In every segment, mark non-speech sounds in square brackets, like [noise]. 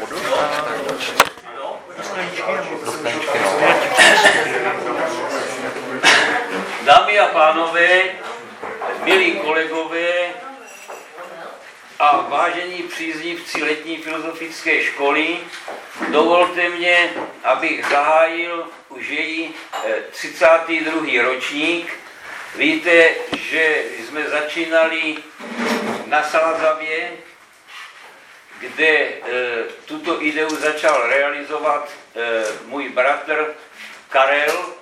vodu? Dámy a pánové, milí kolegové a vážení příznivci letní filozofické školy, dovolte mě, abych zahájil už její 32. Eh, ročník. Víte, že jsme začínali na Salazavě, kde e, tuto ideu začal realizovat e, můj bratr Karel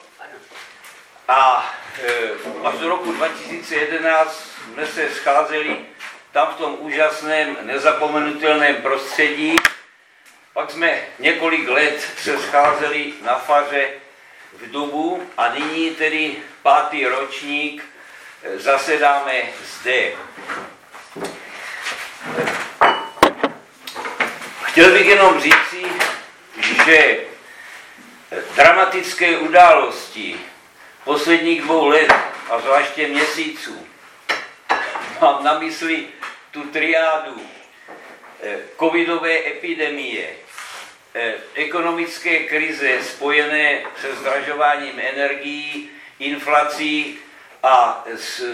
a e, až do roku 2011 jsme se scházeli tam v tom úžasném, nezapomenutelném prostředí. Pak jsme několik let se scházeli na faře v Dubu a nyní tedy pátý ročník zasedáme zde. Chtěl bych jenom říci, že dramatické události posledních dvou let a zvláště měsíců, mám na mysli tu triádu eh, covidové epidemie, eh, ekonomické krize spojené se zdražováním energií, inflací a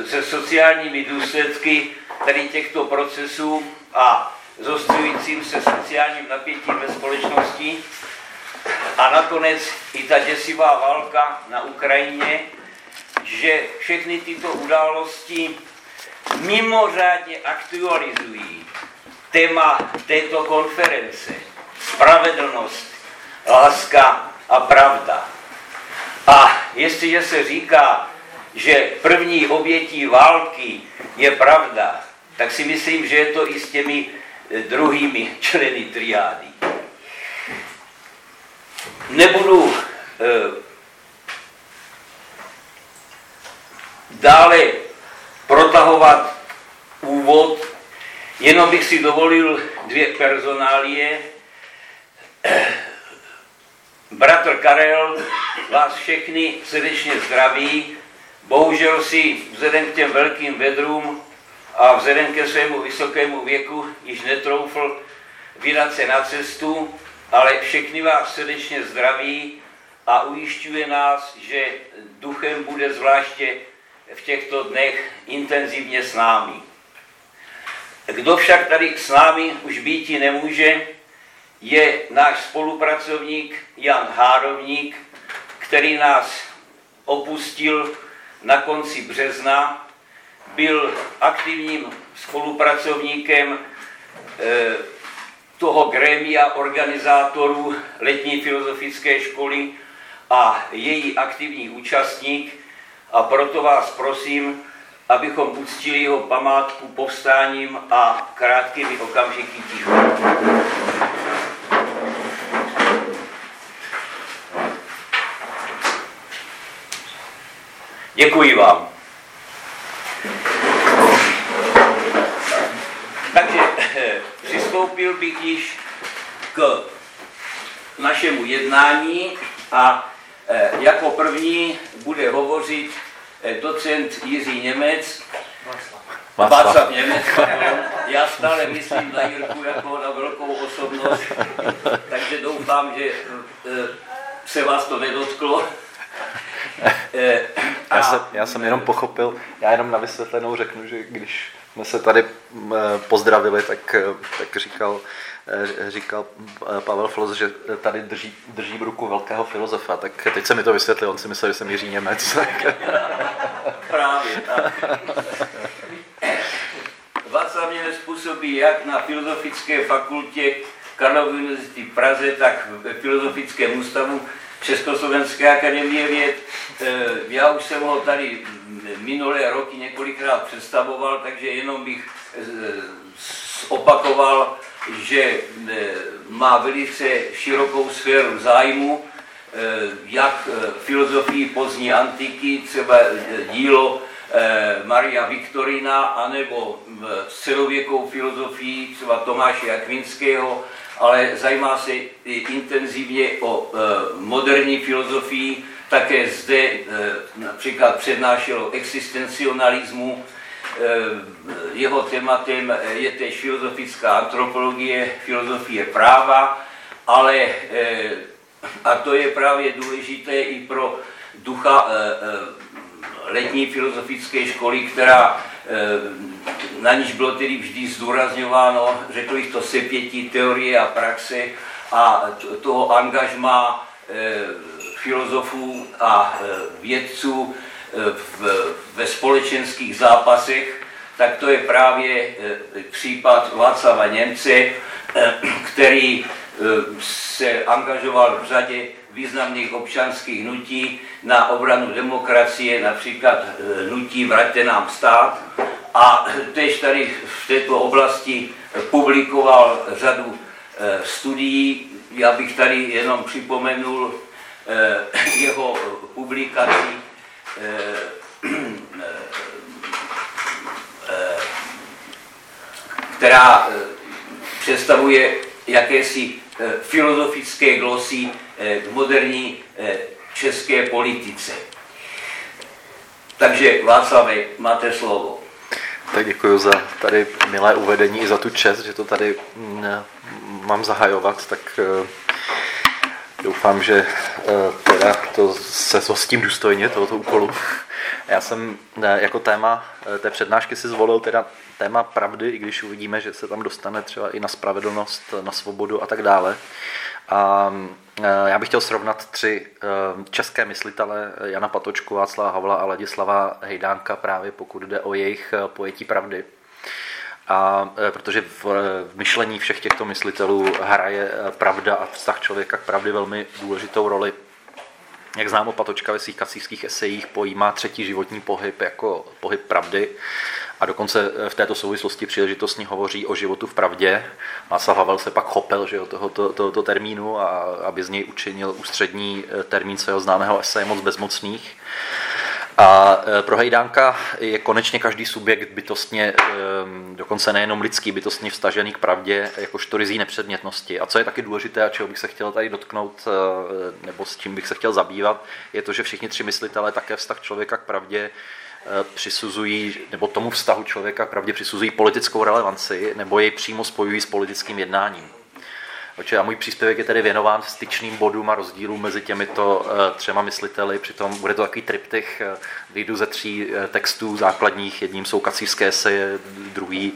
se sociálními důsledky tady těchto procesů a zostřujícím se sociálním napětím ve společnosti a nakonec i ta děsivá válka na Ukrajině, že všechny tyto události mimořádně aktualizují téma této konference. Spravedlnost, láska a pravda. A jestliže se říká, že první obětí války je pravda, tak si myslím, že je to i s těmi druhými členy triády. Nebudu eh, dále protahovat úvod, jenom bych si dovolil dvě personálie. Bratr Karel vás všechny srdečně zdraví. Bohužel si vzhledem k těm velkým vedrům a vzhledem ke svému vysokému věku již netroufl vydat se na cestu, ale všechny vás srdečně zdraví a ujišťuje nás, že duchem bude zvláště v těchto dnech intenzivně s námi. Kdo však tady s námi už býti nemůže, je náš spolupracovník Jan Hárovník, který nás opustil na konci března byl aktivním spolupracovníkem eh, toho grémia organizátorů letní filozofické školy a její aktivní účastník a proto vás prosím, abychom uctili jeho památku povstáním a krátkými okamžiky tichu. Děkuji vám. Takže eh, přistoupil bych již k našemu jednání a eh, jako první bude hovořit eh, docent Jiří Němec, Václav. Němec, já stále myslím na Jirku jako na velkou osobnost, takže doufám, že se vás to nedotklo. Já, jsem, já jsem jenom pochopil, já jenom na vysvětlenou řeknu, že když jsme se tady pozdravili, tak, tak říkal, eh, říkal eh, Pavel Flos, že tady drží, drží v ruku velkého filozofa, tak teď se mi to vysvětlil, on si myslel, že jsem Jiří Němec. [laughs] Právě tak. Václav mě způsobí jak na Filozofické fakultě Karlovy univerzity v Praze, tak ve Filozofickém ústavu Československé akademie věd. Eh, já už jsem ho tady minulé roky několikrát představoval, takže jenom bych eh, opakoval, že eh, má velice širokou sféru zájmu, jak filozofii pozdní antiky, třeba dílo Maria Viktorina, anebo středověkou filozofii, třeba Tomáše Akvinského, ale zajímá se intenzivně o e, moderní filozofii, také zde e, například přednášelo existencionalismu, jeho tématem je tež filozofická antropologie, filozofie práva, ale a to je právě důležité i pro ducha letní filozofické školy, která na níž bylo tedy vždy zdůrazňováno, řekl bych to sepětí teorie a praxe a toho angažma filozofů a vědců v, ve společenských zápasech, tak to je právě případ Václava Němce, který se angažoval v řadě významných občanských hnutí na obranu demokracie, například hnutí Vraťte nám stát. A tež tady v této oblasti publikoval řadu studií. Já bych tady jenom připomenul jeho publikaci která představuje jakési filozofické glosy k moderní české politice. Takže Václave, máte slovo. Tak děkuji za tady milé uvedení i za tu čest, že to tady mm, mám zahajovat, tak doufám, že teda to se zhostím důstojně tohoto úkolu. Já jsem jako téma té přednášky si zvolil teda téma pravdy, i když uvidíme, že se tam dostane třeba i na spravedlnost, na svobodu a tak dále. A já bych chtěl srovnat tři české myslitele, Jana Patočku, Václava Havla a Ladislava Hejdánka, právě pokud jde o jejich pojetí pravdy. A protože v, v myšlení všech těchto myslitelů hraje pravda a vztah člověka k pravdy velmi důležitou roli. Jak známo, Patočka ve svých kacířských esejích pojímá třetí životní pohyb jako pohyb pravdy a dokonce v této souvislosti příležitostně hovoří o životu v pravdě. Václav Havel se pak chopil že, tohoto, tohoto termínu, a aby z něj učinil ústřední termín svého známého eseje Moc bezmocných. A pro Hejdánka je konečně každý subjekt bytostně, dokonce nejenom lidský, bytostně vstažený k pravdě, jakožto rizí nepředmětnosti. A co je taky důležité a čeho bych se chtěl tady dotknout, nebo s čím bych se chtěl zabývat, je to, že všichni tři myslitelé také vztah člověka k pravdě přisuzují, nebo tomu vztahu člověka pravdě přisuzují politickou relevanci, nebo jej přímo spojují s politickým jednáním. A můj příspěvek je tedy věnován styčným bodům a rozdílům mezi těmito třema mysliteli. Přitom bude to takový triptych, vyjdu ze tří textů základních. Jedním jsou kacířské eseje, druhý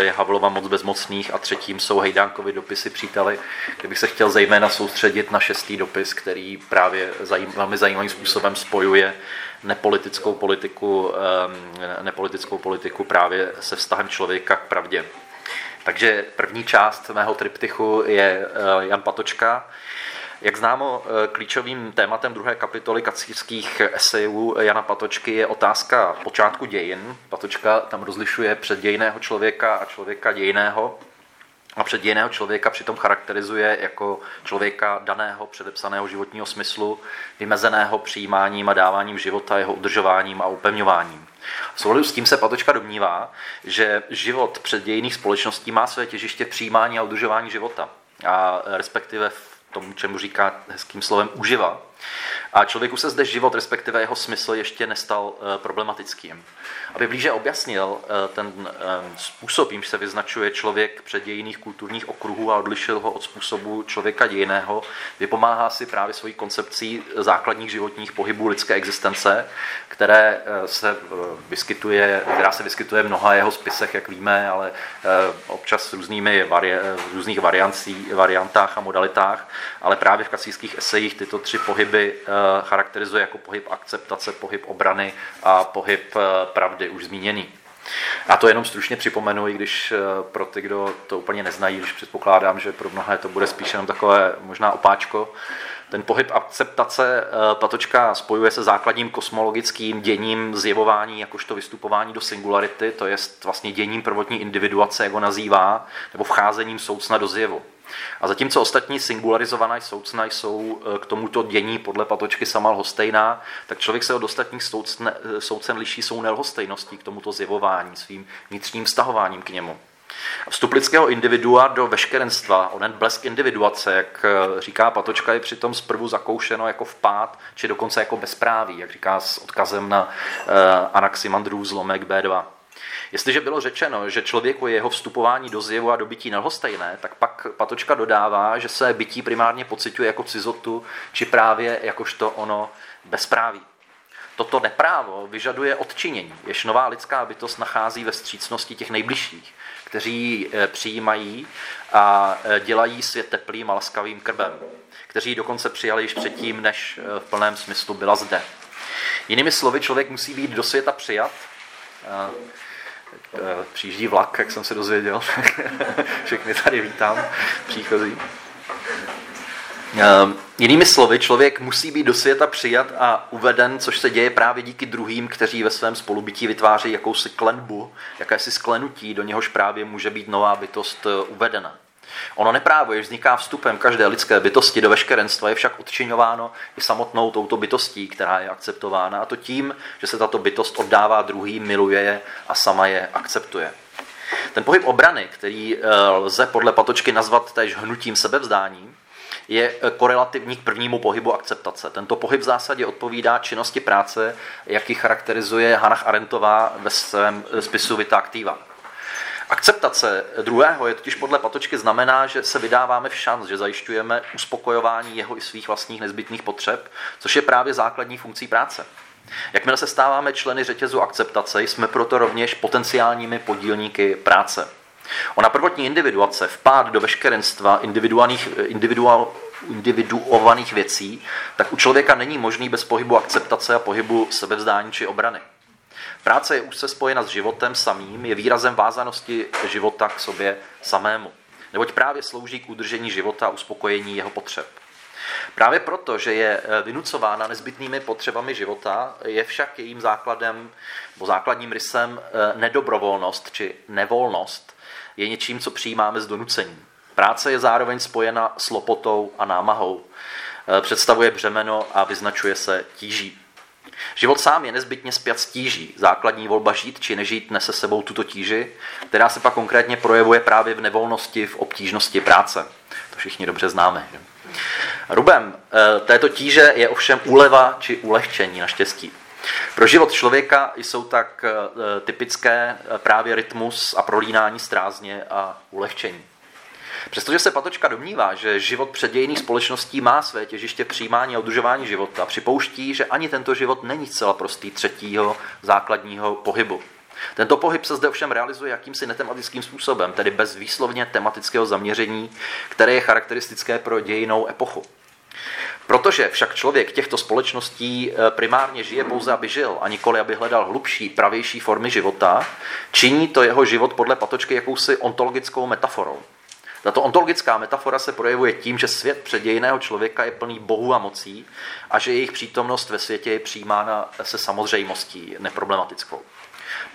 je Havlova moc bezmocných a třetím jsou Hejdánkovi dopisy příteli, kde bych se chtěl zejména soustředit na šestý dopis, který právě zajím, velmi zajímavým způsobem spojuje nepolitickou politiku, nepolitickou politiku právě se vztahem člověka k pravdě. Takže první část mého triptychu je Jan Patočka. Jak známo, klíčovým tématem druhé kapitoly kacířských esejů Jana Patočky je otázka počátku dějin. Patočka tam rozlišuje předdějného člověka a člověka dějného. A předdějného člověka přitom charakterizuje jako člověka daného předepsaného životního smyslu, vymezeného přijímáním a dáváním života, jeho udržováním a upevňováním. V s tím se Patočka domnívá, že život předdějných společností má své těžiště přijímání a udržování života, a respektive v tomu, čemu říká hezkým slovem uživa. A člověku se zde život, respektive jeho smysl, ještě nestal problematickým. Aby blíže objasnil ten způsob, jimž se vyznačuje člověk před dějiných kulturních okruhů a odlišil ho od způsobu člověka dějiného, vypomáhá si právě svojí koncepcí základních životních pohybů lidské existence, které se vyskytuje, která se vyskytuje v mnoha jeho spisech, jak víme, ale občas s různými vari, v různých variancí, variantách a modalitách, ale právě v kacířských esejích tyto tři pohyby charakterizuje jako pohyb akceptace, pohyb obrany a pohyb pravdy, už zmíněný. Já to jenom stručně připomenu, i když pro ty, kdo to úplně neznají, když předpokládám, že pro mnohé to bude spíš jenom takové možná opáčko. Ten pohyb akceptace Patočka spojuje se základním kosmologickým děním zjevování, jakožto vystupování do singularity, to je vlastně děním prvotní individuace, jak ho nazývá, nebo vcházením soucna do zjevu. A zatímco ostatní singularizovaná soucna jsou k tomuto dění podle Patočky sama lhostejná, tak člověk se od ostatních soucne, soucen liší svou nelhostejností k tomuto zjevování, svým vnitřním stahováním k němu. Vstup lidského individua do veškerenstva, onen blesk individuace, jak říká Patočka, je přitom zprvu zakoušeno jako vpád, či dokonce jako bezpráví, jak říká s odkazem na Anaximandrův zlomek B2. Jestliže bylo řečeno, že člověku je jeho vstupování do zjevu a do bytí nelhostejné, tak pak Patočka dodává, že se bytí primárně pociťuje jako cizotu, či právě jakožto ono bezpráví. Toto neprávo vyžaduje odčinění, jež nová lidská bytost nachází ve střícnosti těch nejbližších, kteří eh, přijímají a eh, dělají svět teplým a laskavým krbem, kteří dokonce přijali již předtím, než eh, v plném smyslu byla zde. Jinými slovy, člověk musí být do světa přijat, přijíždí vlak, jak jsem se dozvěděl. [laughs] Všechny tady vítám, příchozí. Ehm, jinými slovy, člověk musí být do světa přijat a uveden, což se děje právě díky druhým, kteří ve svém spolubytí vytváří jakousi klenbu, jakési sklenutí, do něhož právě může být nová bytost eh, uvedena. Ono neprávo, jež vzniká vstupem každé lidské bytosti do veškerenstva, je však odčiňováno i samotnou touto bytostí, která je akceptována, a to tím, že se tato bytost oddává druhým, miluje je a sama je akceptuje. Ten pohyb obrany, který eh, lze podle Patočky nazvat též hnutím sebevzdání, je eh, korelativní k prvnímu pohybu akceptace. Tento pohyb v zásadě odpovídá činnosti práce, jaký charakterizuje Hannah Arendtová ve svém eh, spisu Vita Activa. Akceptace druhého je totiž podle Patočky znamená, že se vydáváme v šanc, že zajišťujeme uspokojování jeho i svých vlastních nezbytných potřeb, což je právě základní funkcí práce. Jakmile se stáváme členy řetězu akceptace, jsme proto rovněž potenciálními podílníky práce. Ona prvotní individuace, vpád do veškerenstva individuálních, individuál, individuovaných věcí, tak u člověka není možný bez pohybu akceptace a pohybu sebevzdání či obrany. Práce je úzce spojena s životem samým, je výrazem vázanosti života k sobě samému. Neboť právě slouží k udržení života a uspokojení jeho potřeb. Právě proto, že je eh, vynucována nezbytnými potřebami života, je však jejím základem, nebo základním rysem eh, nedobrovolnost či nevolnost, je něčím, co přijímáme z donucení. Práce je zároveň spojena s lopotou a námahou. Eh, představuje břemeno a vyznačuje se tíží. Život sám je nezbytně spjat s tíží. Základní volba žít či nežít nese sebou tuto tíži, která se pak konkrétně projevuje právě v nevolnosti, v obtížnosti práce. To všichni dobře známe. Že? Rubem eh, této tíže je ovšem úleva či ulehčení naštěstí. Pro život člověka jsou tak eh, typické právě rytmus a prolínání strázně a ulehčení. Přestože se Patočka domnívá, že život předějných společností má své těžiště přijímání a udržování života, připouští, že ani tento život není zcela prostý třetího základního pohybu. Tento pohyb se zde ovšem realizuje jakýmsi netematickým způsobem, tedy bez výslovně tematického zaměření, které je charakteristické pro dějinou epochu. Protože však člověk těchto společností eh, primárně žije pouze, aby žil, a nikoli, aby hledal hlubší, pravější formy života, činí to jeho život podle Patočky jakousi ontologickou metaforou. Tato ontologická metafora se projevuje tím, že svět předějného člověka je plný bohů a mocí a že jejich přítomnost ve světě je přijímána se samozřejmostí, neproblematickou.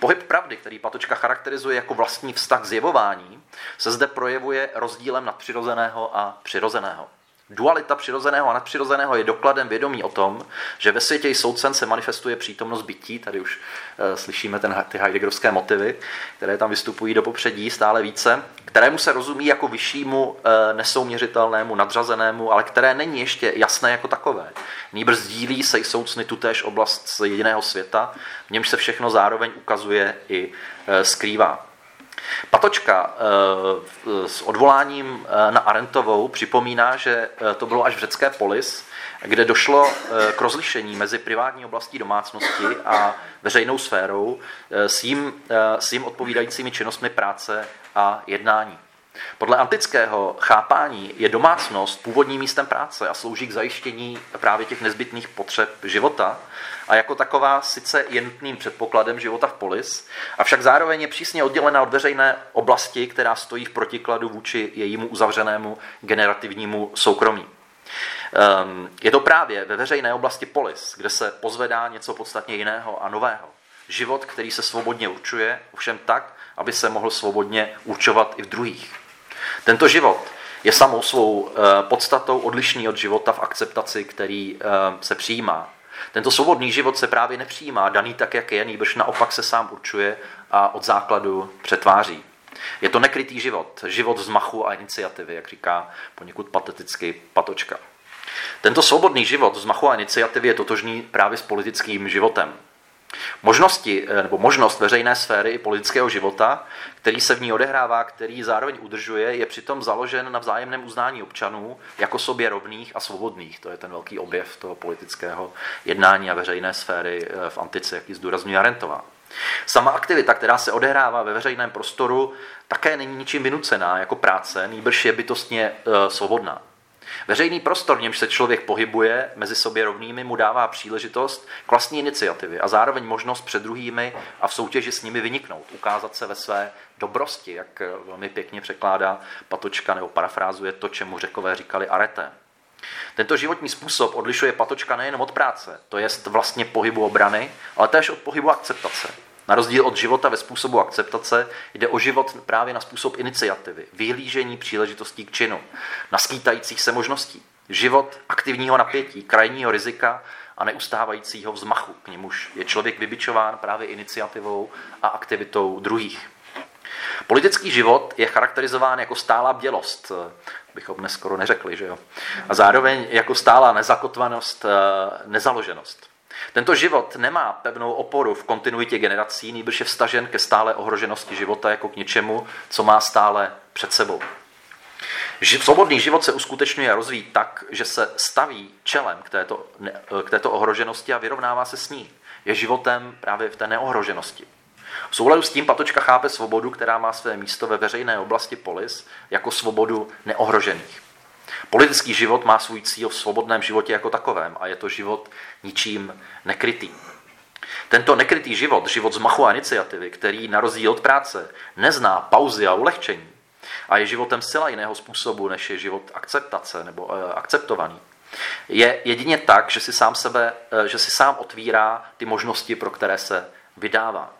Pohyb pravdy, který Patočka charakterizuje jako vlastní vztah zjevování, se zde projevuje rozdílem nadpřirozeného a přirozeného. Dualita přirozeného a nadpřirozeného je dokladem vědomí o tom, že ve světě soudcem se manifestuje přítomnost bytí, tady už e, slyšíme ten, ty Heideggerovské motivy, které tam vystupují do popředí stále více, kterému se rozumí jako vyššímu, e, nesouměřitelnému, nadřazenému, ale které není ještě jasné jako takové. Nýbrž sdílí se soucny tutéž oblast z jediného světa, v němž se všechno zároveň ukazuje i e, skrývá. Patočka eh, s odvoláním eh, na Arentovou připomíná, že eh, to bylo až v řecké polis, kde došlo k rozlišení mezi privátní oblastí domácnosti a veřejnou sférou s jim, s jim odpovídajícími činnostmi práce a jednání. Podle antického chápání je domácnost původním místem práce a slouží k zajištění právě těch nezbytných potřeb života a jako taková sice je nutným předpokladem života v polis, avšak zároveň je přísně oddělena od veřejné oblasti, která stojí v protikladu vůči jejímu uzavřenému generativnímu soukromí. Ehm, je to právě ve veřejné oblasti polis, kde se pozvedá něco podstatně jiného a nového. Život, který se svobodně určuje, ovšem tak, aby se mohl svobodně určovat i v druhých. Tento život je samou svou eh, podstatou odlišný od života v akceptaci, který eh, se přijímá. Tento svobodný život se právě nepřijímá, daný tak, jak je, nýbrž naopak se sám určuje a od základu přetváří. Je to nekrytý život, život vzmachu a iniciativy, jak říká poněkud pateticky Patočka. Tento svobodný život vzmachu a iniciativy je totožný právě s politickým životem. Možnosti, eh, nebo možnost veřejné sféry i politického života, který se v ní odehrává, který zároveň udržuje, je přitom založen na vzájemném uznání občanů jako sobě rovných a svobodných. To je ten velký objev toho politického jednání a veřejné sféry eh, v antice, jaký zdůrazňuje Arentová. Sama aktivita, která se odehrává ve veřejném prostoru, také není ničím vynucená jako práce, nýbrž je bytostně e, svobodná. Veřejný prostor, v němž se člověk pohybuje mezi sobě rovnými, mu dává příležitost k vlastní iniciativě a zároveň možnost před druhými a v soutěži s nimi vyniknout, ukázat se ve své dobrosti, jak velmi pěkně překládá Patočka nebo parafrázuje to, čemu řekové říkali arete. Tento životní způsob odlišuje Patočka nejen od práce, to jest vlastně pohybu obrany, ale též od pohybu akceptace. Na rozdíl od života ve způsobu akceptace jde o život právě na způsob iniciativy, vyhlížení příležitostí k činu, naskýtajících se možností. Život aktivního napětí, krajního rizika a neustávajícího vzmachu, k němuž je člověk vybičován právě iniciativou a aktivitou druhých. Politický život je charakterizován jako stálá bělost, bychom dnes skoro neřekli, že jo? A zároveň jako stálá nezakotvanost, eh, nezaloženost. Tento život nemá pevnou oporu v kontinuitě generací, nýbrž je vstažen ke stále ohroženosti života jako k něčemu, co má stále před sebou. Svobodný život se uskutečňuje a rozvíjí tak, že se staví čelem k této, k této ohroženosti a vyrovnává se s ní. Je životem právě v té neohroženosti. V souladu s tím Patočka chápe svobodu, která má své místo ve veřejné oblasti polis, jako svobodu neohrožených. Politický život má svůj cíl v svobodném životě jako takovém a je to život ničím nekrytý. Tento nekrytý život, život z machu a iniciativy, který na rozdíl od práce nezná pauzy a ulehčení a je životem zcela jiného způsobu, než je život akceptace nebo e, akceptovaný, je jedině tak, že si sám sebe, e, že si sám otvírá ty možnosti, pro které se vydává.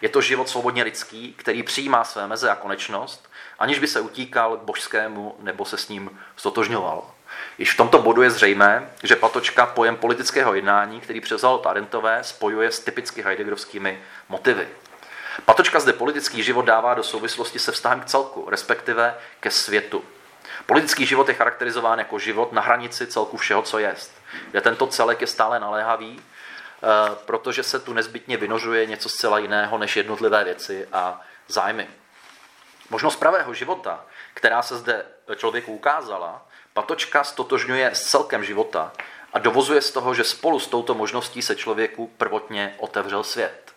Je to život svobodně lidský, který přijímá své meze a konečnost, aniž by se utíkal k božskému nebo se s ním stotožňoval. Již v tomto bodu je zřejmé, že Patočka pojem politického jednání, který převzal od Arentové, spojuje s typicky heideggerovskými motivy. Patočka zde politický život dává do souvislosti se vztahem k celku, respektive ke světu. Politický život je charakterizován jako život na hranici celku všeho, co jest, kde tento celek je stále naléhavý Eh, protože se tu nezbytně vynožuje něco zcela jiného než jednotlivé věci a zájmy. Možnost pravého života, která se zde člověku ukázala, Patočka stotožňuje s celkem života a dovozuje z toho, že spolu s touto možností se člověku prvotně otevřel svět.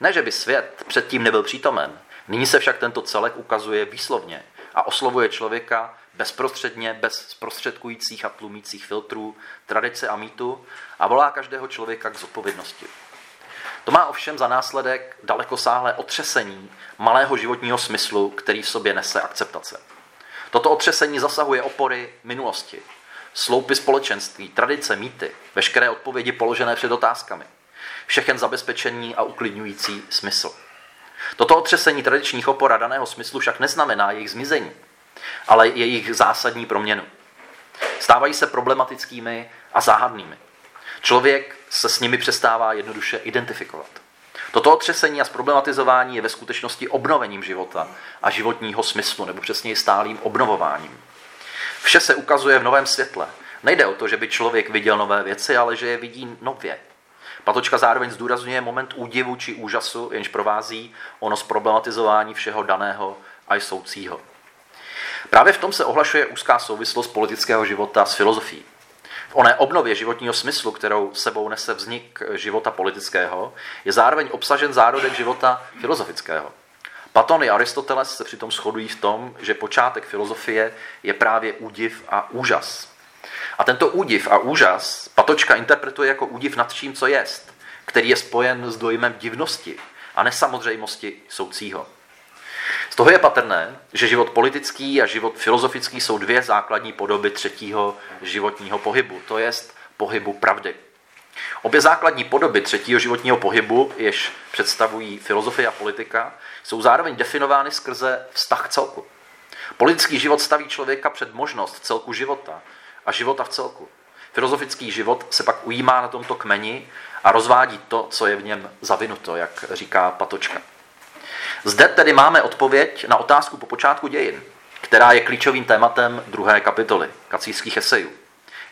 Ne, že by svět předtím nebyl přítomen, nyní se však tento celek ukazuje výslovně a oslovuje člověka bezprostředně, bez zprostředkujících a tlumících filtrů, tradice a mýtu a volá každého člověka k zodpovědnosti. To má ovšem za následek dalekosáhlé otřesení malého životního smyslu, který v sobě nese akceptace. Toto otřesení zasahuje opory minulosti, sloupy společenství, tradice, mýty, veškeré odpovědi položené před otázkami, všechen zabezpečení a uklidňující smysl. Toto otřesení tradičních opor a daného smyslu však neznamená jejich zmizení, ale jejich zásadní proměnu. Stávají se problematickými a záhadnými. Člověk se s nimi přestává jednoduše identifikovat. Toto otřesení a zproblematizování je ve skutečnosti obnovením života a životního smyslu, nebo přesněji stálým obnovováním. Vše se ukazuje v novém světle. Nejde o to, že by člověk viděl nové věci, ale že je vidí nově. Patočka zároveň zdůrazňuje moment údivu či úžasu, jenž provází ono zproblematizování všeho daného a jsoucího. Právě v tom se ohlašuje úzká souvislost politického života s filozofií. V oné obnově životního smyslu, kterou sebou nese vznik života politického, je zároveň obsažen zárodek života filozofického. Platon i Aristoteles se přitom shodují v tom, že počátek filozofie je právě údiv a úžas. A tento údiv a úžas Patočka interpretuje jako údiv nad čím, co jest, který je spojen s dojmem divnosti a nesamozřejmosti soucího. Z toho je patrné, že život politický a život filozofický jsou dvě základní podoby třetího životního pohybu, to jest pohybu pravdy. Obě základní podoby třetího životního pohybu, jež představují filozofie a politika, jsou zároveň definovány skrze vztah celku. Politický život staví člověka před možnost celku života a života v celku. Filozofický život se pak ujímá na tomto kmeni a rozvádí to, co je v něm zavinuto, jak říká Patočka. Zde tedy máme odpověď na otázku po počátku dějin, která je klíčovým tématem druhé kapitoly kacířských esejů.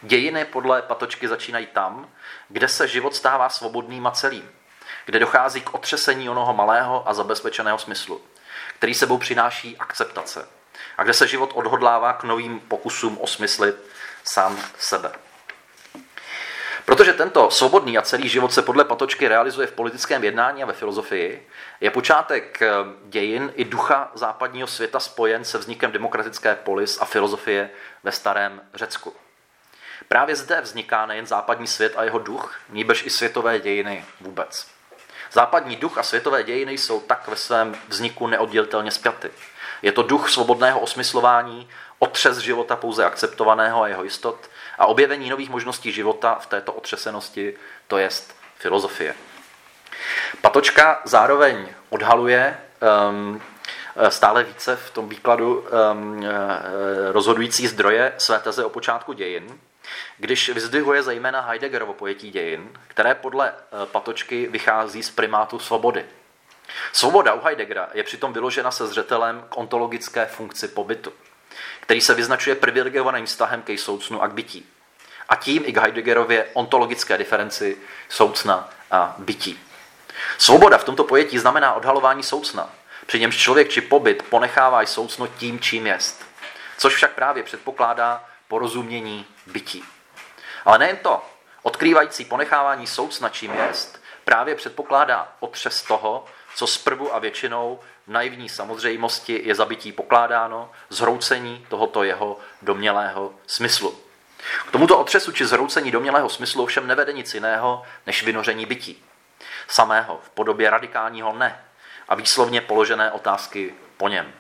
Dějiny podle Patočky začínají tam, kde se život stává svobodným a celým, kde dochází k otřesení onoho malého a zabezpečeného smyslu, který sebou přináší akceptace a kde se život odhodlává k novým pokusům osmyslit sám sebe. Protože tento svobodný a celý život se podle Patočky realizuje v politickém jednání a ve filozofii, je počátek eh, dějin i ducha západního světa spojen se vznikem demokratické polis a filozofie ve starém Řecku. Právě zde vzniká nejen západní svět a jeho duch, níbež i světové dějiny vůbec. Západní duch a světové dějiny jsou tak ve svém vzniku neoddělitelně spjaty. Je to duch svobodného osmyslování, otřes života pouze akceptovaného a jeho jistot a objevení nových možností života v této otřesenosti, to jest filozofie. Patočka zároveň odhaluje um, stále více v tom výkladu um, rozhodující zdroje své teze o počátku dějin, když vyzdvihuje zejména Heideggerovo pojetí dějin, které podle eh, Patočky vychází z primátu svobody. Svoboda u Heideggera je přitom vyložena se zřetelem k ontologické funkci pobytu, který se vyznačuje privilegovaným vztahem ke soucnu a k bytí. A tím i k Heideggerově ontologické diferenci soucna a bytí. Svoboda v tomto pojetí znamená odhalování soucna, při němž člověk či pobyt ponechává soucno tím, čím jest. Což však právě předpokládá porozumění bytí. Ale nejen to, odkrývající ponechávání soucna, čím jest, právě předpokládá otřes toho, co zprvu a většinou naivní samozřejmosti je zabití pokládáno, zhroucení tohoto jeho domělého smyslu. K tomuto otřesu či zhroucení domělého smyslu ovšem nevede nic jiného než vynoření bytí. Samého v podobě radikálního ne a výslovně položené otázky po něm.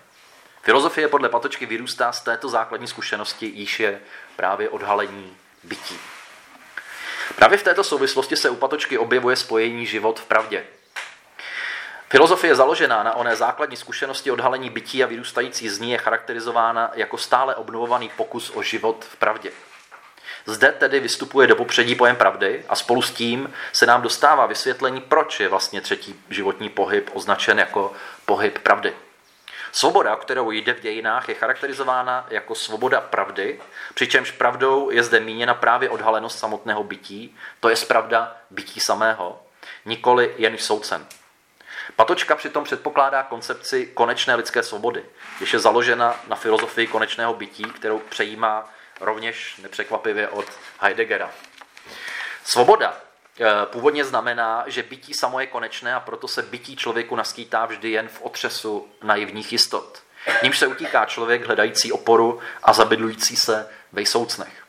Filozofie podle Patočky vyrůstá z této základní zkušenosti, již je právě odhalení bytí. Právě v této souvislosti se u Patočky objevuje spojení život v pravdě. Filozofie založená na oné základní zkušenosti odhalení bytí a vyrůstající z ní je charakterizována jako stále obnovovaný pokus o život v pravdě. Zde tedy vystupuje do popředí pojem pravdy a spolu s tím se nám dostává vysvětlení, proč je vlastně třetí životní pohyb označen jako pohyb pravdy. Svoboda, o kterou jde v dějinách, je charakterizována jako svoboda pravdy, přičemž pravdou je zde míněna právě odhalenost samotného bytí, to je pravda bytí samého, nikoli jen soucen. Patočka přitom předpokládá koncepci konečné lidské svobody, když je založena na filozofii konečného bytí, kterou přejímá rovněž nepřekvapivě od Heideggera. Svoboda eh, původně znamená, že bytí samo je konečné a proto se bytí člověku naskýtá vždy jen v otřesu naivních jistot. Nímž se utíká člověk hledající oporu a zabydlující se ve soucnech.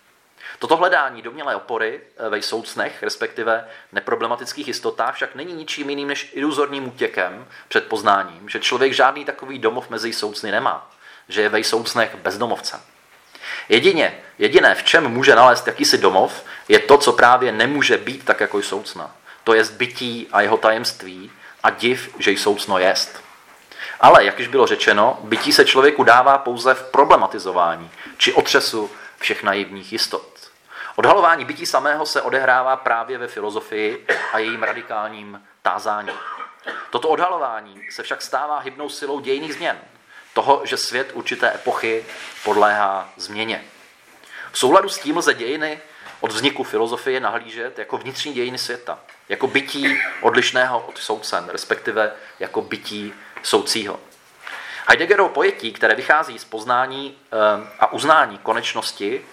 Toto hledání domělé opory eh, ve soucnech, respektive neproblematických jistotách, však není ničím jiným než iluzorním útěkem před poznáním, že člověk žádný takový domov mezi soucny nemá, že je ve soucnech bezdomovcem. Jedině, jediné, v čem může nalézt jakýsi domov, je to, co právě nemůže být tak jako soucna. To je bytí a jeho tajemství a div, že soucno jest. Ale, jak již bylo řečeno, bytí se člověku dává pouze v problematizování či otřesu všech naivních jistot. Odhalování bytí samého se odehrává právě ve filozofii a jejím radikálním tázání. Toto odhalování se však stává hybnou silou dějných změn, toho, že svět určité epochy podléhá změně. V souladu s tím lze dějiny od vzniku filozofie nahlížet jako vnitřní dějiny světa, jako bytí odlišného od soucen, respektive jako bytí soucího. Heideggerovo pojetí, které vychází z poznání eh, a uznání konečnosti,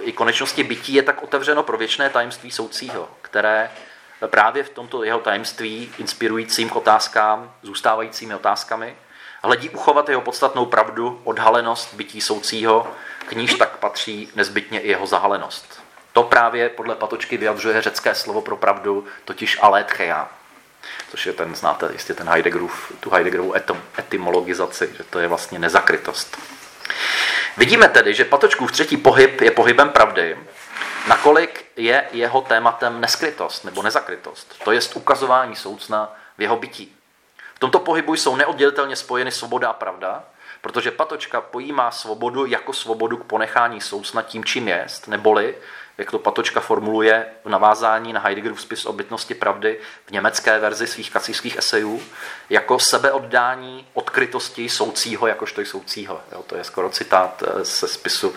i konečnosti bytí, je tak otevřeno pro věčné tajemství soucího, které právě v tomto jeho tajemství, inspirujícím k otázkám, zůstávajícími otázkami, hledí uchovat jeho podstatnou pravdu, odhalenost bytí soucího, k níž tak patří nezbytně i jeho zahalenost. To právě podle Patočky vyjadřuje řecké slovo pro pravdu, totiž alétcheia, což je ten, znáte jistě ten Heideggerův, tu Heideggerovu etymologizaci, že to je vlastně nezakrytost. Vidíme tedy, že Patočkův třetí pohyb je pohybem pravdy, nakolik je jeho tématem neskrytost nebo nezakrytost, to je ukazování soucna v jeho bytí. V tomto pohybu jsou neoddělitelně spojeny svoboda a pravda, protože Patočka pojímá svobodu jako svobodu k ponechání soucna tím, čím jest, neboli, jak to Patočka formuluje v navázání na Heideggerův spis o bytnosti pravdy v německé verzi svých kacířských esejů, jako sebeoddání odkrytosti soucího, jakožto i soucího. Jo, to je skoro citát eh, se spisu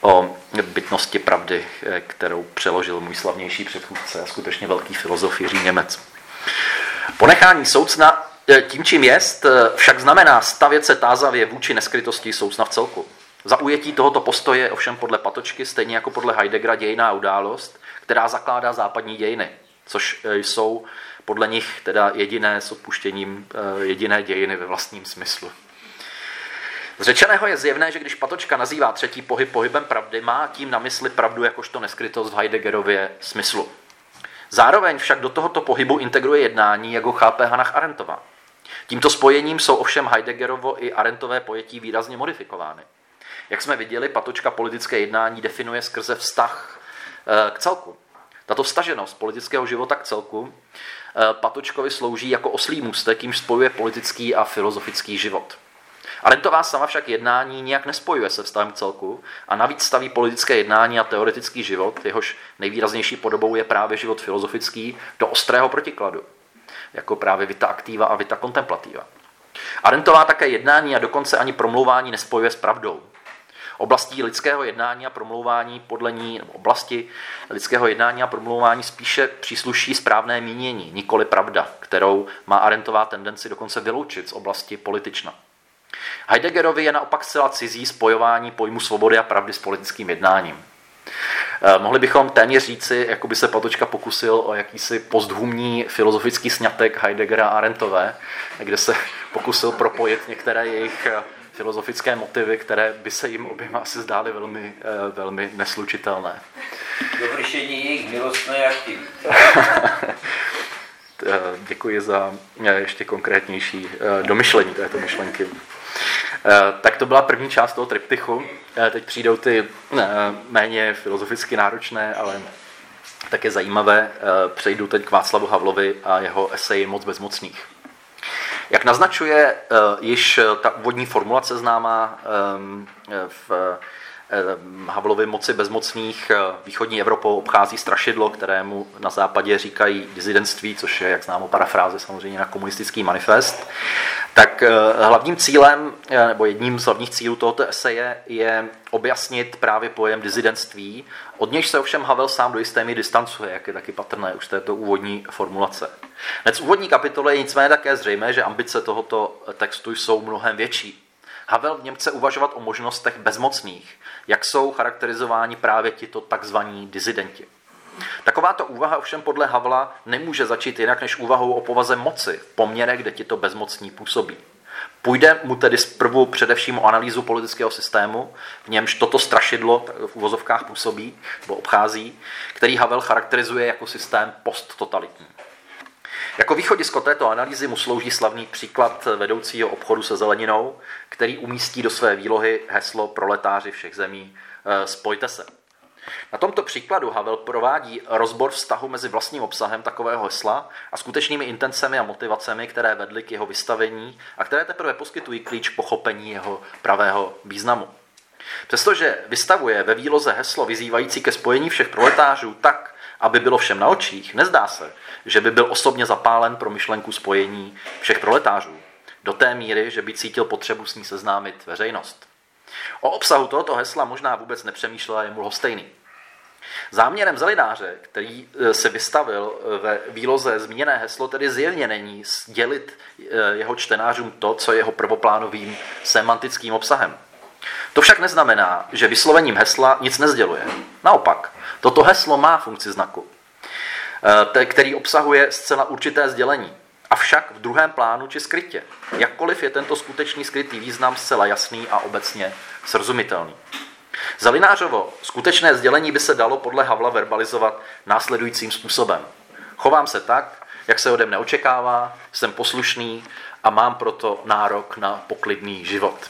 o bytnosti pravdy, eh, kterou přeložil můj slavnější předchůdce a skutečně velký filozof Jiří Němec. Ponechání soucna e, tím, čím jest, však znamená stavět se tázavě vůči neskrytosti soucna v celku. Za ujetí tohoto postoje ovšem podle Patočky, stejně jako podle Heideggera, dějiná událost, která zakládá západní dějiny, což e, jsou podle nich teda jediné s odpuštěním jediné dějiny ve vlastním smyslu. Z řečeného je zjevné, že když Patočka nazývá třetí pohyb pohybem pravdy, má tím na mysli pravdu jakožto neskrytost v Heideggerově smyslu. Zároveň však do tohoto pohybu integruje jednání, jak ho chápe Hannah Arendtová. Tímto spojením jsou ovšem Heideggerovo i Arendtové pojetí výrazně modifikovány. Jak jsme viděli, Patočka politické jednání definuje skrze vztah eh, k celku. Tato vstaženost politického života k celku eh, Patočkovi slouží jako oslý můstek, jimž spojuje politický a filozofický život. Arentová sama však jednání nijak nespojuje se vztahem celku a navíc staví politické jednání a teoretický život, jehož nejvýraznější podobou je právě život filozofický, do ostrého protikladu, jako právě vita aktiva a vita kontemplativa. Arentová také jednání a dokonce ani promlouvání nespojuje s pravdou. Oblastí lidského jednání a promlouvání podle ní, nebo oblasti lidského jednání a promlouvání spíše přísluší správné mínění, nikoli pravda, kterou má Arentová tendenci dokonce vyloučit z oblasti politična. Heideggerovi je naopak zcela cizí spojování pojmu svobody a pravdy s politickým jednáním. Eh, mohli bychom téměř říci, jako by se Patočka pokusil o jakýsi posthumní filozofický snětek Heideggera a Arentové, kde se pokusil propojit některé jejich eh, filozofické motivy, které by se jim oběma asi zdály velmi, eh, velmi neslučitelné. Dovršení jejich milostné aktivity. [laughs] Děkuji za ještě konkrétnější domyšlení této myšlenky. Eh, tak to byla první část toho triptychu. Eh, teď přijdou ty eh, méně filozoficky náročné, ale také zajímavé. Přejdu teď k Václavu Havlovi a jeho eseji Moc bezmocných. Jak naznačuje již ta úvodní formulace známá v Havlovi moci bezmocných východní Evropou obchází strašidlo, kterému na západě říkají dizidentství, což je, jak známo, parafráze samozřejmě na komunistický manifest. Tak eh, hlavním cílem, eh, nebo jedním z hlavních cílů tohoto eseje je objasnit právě pojem dizidentství, od nějž se ovšem Havel sám do jisté míry distancuje, jak je taky patrné už této úvodní formulace. Hned z úvodní kapitoly je nicméně také zřejmé, že ambice tohoto textu jsou mnohem větší. Havel v něm chce uvažovat o možnostech bezmocných, jak jsou charakterizováni právě tito takzvaní dizidenti. Takováto úvaha ovšem podle Havla nemůže začít jinak než úvahou o povaze moci v poměrech, kde ti to bezmocní působí. Půjde mu tedy zprvu především o analýzu politického systému, v němž toto strašidlo v uvozovkách působí nebo obchází, který Havel charakterizuje jako systém posttotalitní. Jako východisko této analýzy mu slouží slavný příklad vedoucího obchodu se zeleninou, který umístí do své výlohy heslo proletáři všech zemí eh, spojte se. Na tomto příkladu Havel provádí rozbor vztahu mezi vlastním obsahem takového hesla a skutečnými intencemi a motivacemi, které vedly k jeho vystavení a které teprve poskytují klíč pochopení jeho pravého významu. Přestože vystavuje ve výloze heslo vyzývající ke spojení všech proletářů tak, aby bylo všem na očích, nezdá se, že by byl osobně zapálen pro myšlenku spojení všech proletářů. Do té míry, že by cítil potřebu s ní seznámit veřejnost. O obsahu tohoto hesla možná vůbec nepřemýšlela je lhostejný. Záměrem zelináře, který e, se vystavil e, ve výloze zmíněné heslo, tedy zjevně není sdělit e, jeho čtenářům to, co je jeho prvoplánovým semantickým obsahem. To však neznamená, že vyslovením hesla nic nezděluje. Naopak, toto heslo má funkci znaku, který obsahuje zcela určité sdělení, avšak v druhém plánu či skrytě. Jakkoliv je tento skutečný skrytý význam zcela jasný a obecně srozumitelný. Za Linářovo skutečné sdělení by se dalo podle Havla verbalizovat následujícím způsobem. Chovám se tak, jak se ode mne očekává, jsem poslušný a mám proto nárok na poklidný život.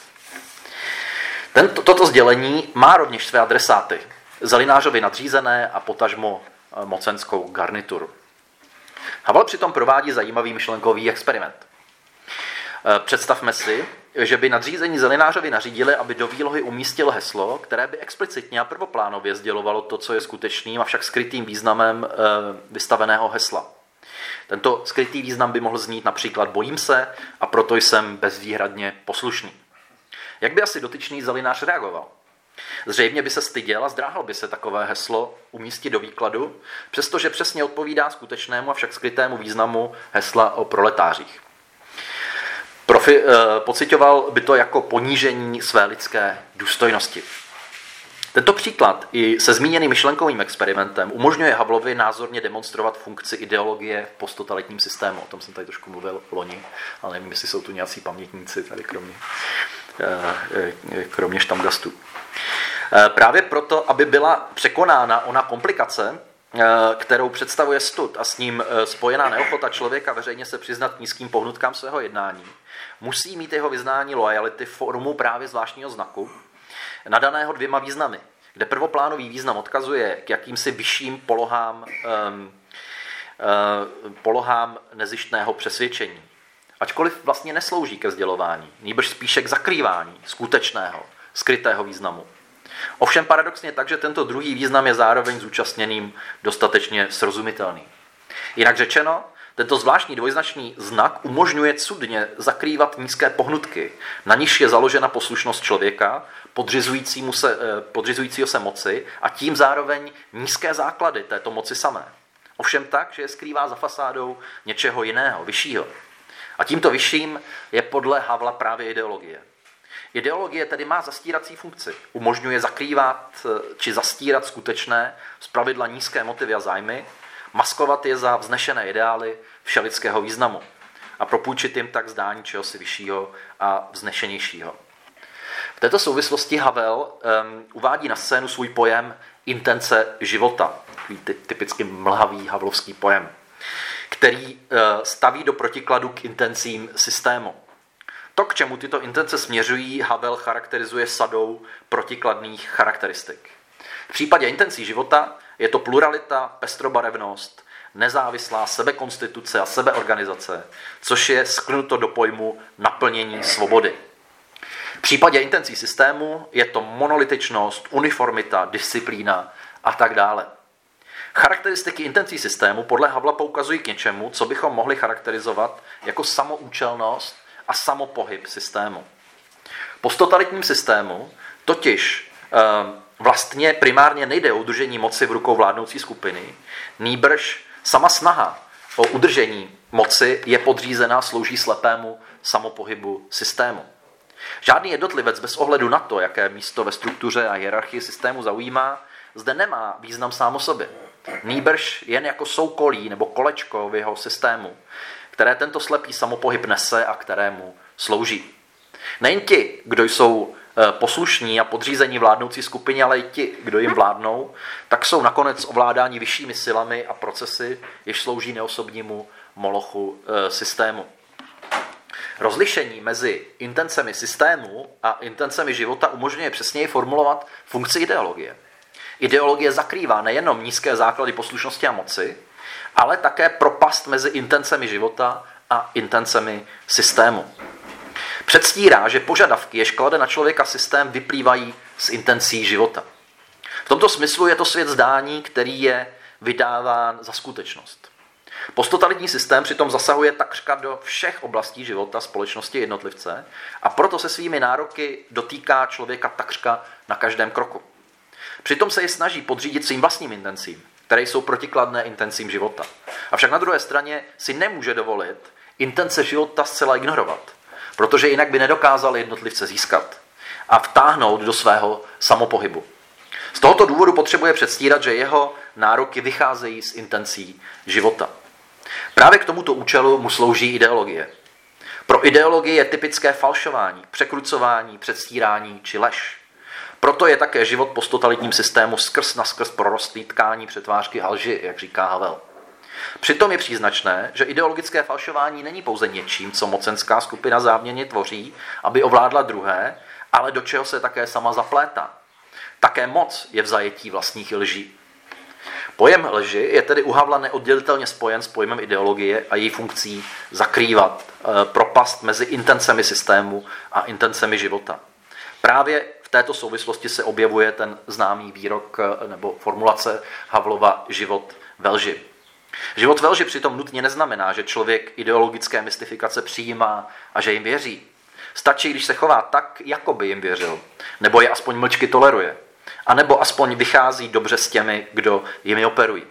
Tento, toto sdělení má rovněž své adresáty. Zelinářovi nadřízené a potažmo eh, mocenskou garnituru. Havel přitom provádí zajímavý myšlenkový experiment. Eh, představme si, že by nadřízení Zelinářovi nařídili, aby do výlohy umístil heslo, které by explicitně a prvoplánově sdělovalo to, co je skutečným, avšak skrytým významem eh, vystaveného hesla. Tento skrytý význam by mohl znít například bojím se a proto jsem bezvýhradně poslušný. Jak by asi dotyčný Zelinář reagoval? Zřejmě by se styděl a zdráhal by se takové heslo umístit do výkladu, přestože přesně odpovídá skutečnému a však skrytému významu hesla o proletářích. Profi, eh, pocitoval by to jako ponížení své lidské důstojnosti. Tento příklad i se zmíněným myšlenkovým experimentem umožňuje Havlovi názorně demonstrovat funkci ideologie v posttotalitním systému. O tom jsem tady trošku mluvil loni, ale nevím, jestli jsou tu nějací pamětníci tady kromě, eh, eh, kromě štamgastů. Eh, právě proto, aby byla překonána ona komplikace, kterou představuje stud a s ním spojená neochota člověka veřejně se přiznat nízkým pohnutkám svého jednání, musí mít jeho vyznání lojality formu právě zvláštního znaku, nadaného dvěma významy, kde prvoplánový význam odkazuje k jakýmsi vyšším polohám, um, uh, polohám nezištného přesvědčení. Ačkoliv vlastně neslouží ke sdělování, nýbrž spíše k zakrývání skutečného, skrytého významu. Ovšem paradoxně tak, že tento druhý význam je zároveň zúčastněným dostatečně srozumitelný. Jinak řečeno, tento zvláštní dvojznačný znak umožňuje cudně zakrývat nízké pohnutky, na níž je založena poslušnost člověka, podřizujícímu se, eh, podřizujícího se moci a tím zároveň nízké základy této moci samé. Ovšem tak, že je skrývá za fasádou něčeho jiného, vyššího. A tímto vyšším je podle Havla právě ideologie. Ideologie tedy má zastírací funkci. Umožňuje zakrývat eh, či zastírat skutečné, zpravidla nízké motivy a zájmy, maskovat je za vznešené ideály všelidského významu a propůjčit jim tak zdání čehosi vyššího a vznešenějšího. V této souvislosti Havel um, uvádí na scénu svůj pojem intence života, takový typicky mlhavý havlovský pojem, který uh, staví do protikladu k intencím systému. To, k čemu tyto intence směřují, Havel charakterizuje sadou protikladných charakteristik. V případě intencí života je to pluralita, pestrobarevnost, nezávislá sebekonstituce a sebeorganizace, což je sknuto do pojmu naplnění svobody. V případě intencí systému je to monolitičnost, uniformita, disciplína a tak dále. Charakteristiky intencí systému podle Havla poukazují k něčemu, co bychom mohli charakterizovat jako samoučelnost a samopohyb systému. V postotalitním systému totiž eh, vlastně primárně nejde o udržení moci v rukou vládnoucí skupiny, nýbrž sama snaha o udržení moci je podřízená, slouží slepému samopohybu systému. Žádný jednotlivec bez ohledu na to, jaké místo ve struktuře a hierarchii systému zaujímá, zde nemá význam sám o sobě. Nýbrž jen jako soukolí nebo kolečko v jeho systému, které tento slepý samopohyb nese a kterému slouží. Nejen ti, kdo jsou Eh, poslušní a podřízení vládnoucí skupině, ale i ti, kdo jim vládnou, tak jsou nakonec ovládáni vyššími silami a procesy, jež slouží neosobnímu molochu eh, systému. Rozlišení mezi intencemi systému a intencemi života umožňuje přesněji formulovat funkci ideologie. Ideologie zakrývá nejenom nízké základy poslušnosti a moci, ale také propast mezi intencemi života a intencemi systému. Předstírá, že požadavky, jež klade na člověka systém, vyplývají z intencí života. V tomto smyslu je to svět zdání, který je vydáván za skutečnost. Postotalitní systém přitom zasahuje takřka do všech oblastí života společnosti jednotlivce a proto se svými nároky dotýká člověka takřka na každém kroku. Přitom se ji snaží podřídit svým vlastním intencím, které jsou protikladné intencím života. Avšak na druhé straně si nemůže dovolit intence života zcela ignorovat protože jinak by nedokázal jednotlivce získat a vtáhnout do svého samopohybu. Z tohoto důvodu potřebuje předstírat, že jeho nároky vycházejí z intencí života. Právě k tomuto účelu mu slouží ideologie. Pro ideologii je typické falšování, překrucování, předstírání či lež. Proto je také život postotalitním systému skrz na skrz prorostlý tkání přetvářky a lži, jak říká Havel. Přitom je příznačné, že ideologické falšování není pouze něčím, co mocenská skupina záměrně tvoří, aby ovládla druhé, ale do čeho se také sama zaplétá. Také moc je v zajetí vlastních lží. Pojem lži je tedy u Havla neoddělitelně spojen s pojmem ideologie a její funkcí zakrývat e, propast mezi intencemi systému a intencemi života. Právě v této souvislosti se objevuje ten známý výrok nebo formulace Havlova život ve lži. Život ve lži přitom nutně neznamená, že člověk ideologické mystifikace přijímá a že jim věří. Stačí, když se chová tak, jako by jim věřil, nebo je aspoň mlčky toleruje, a nebo aspoň vychází dobře s těmi, kdo jimi operují.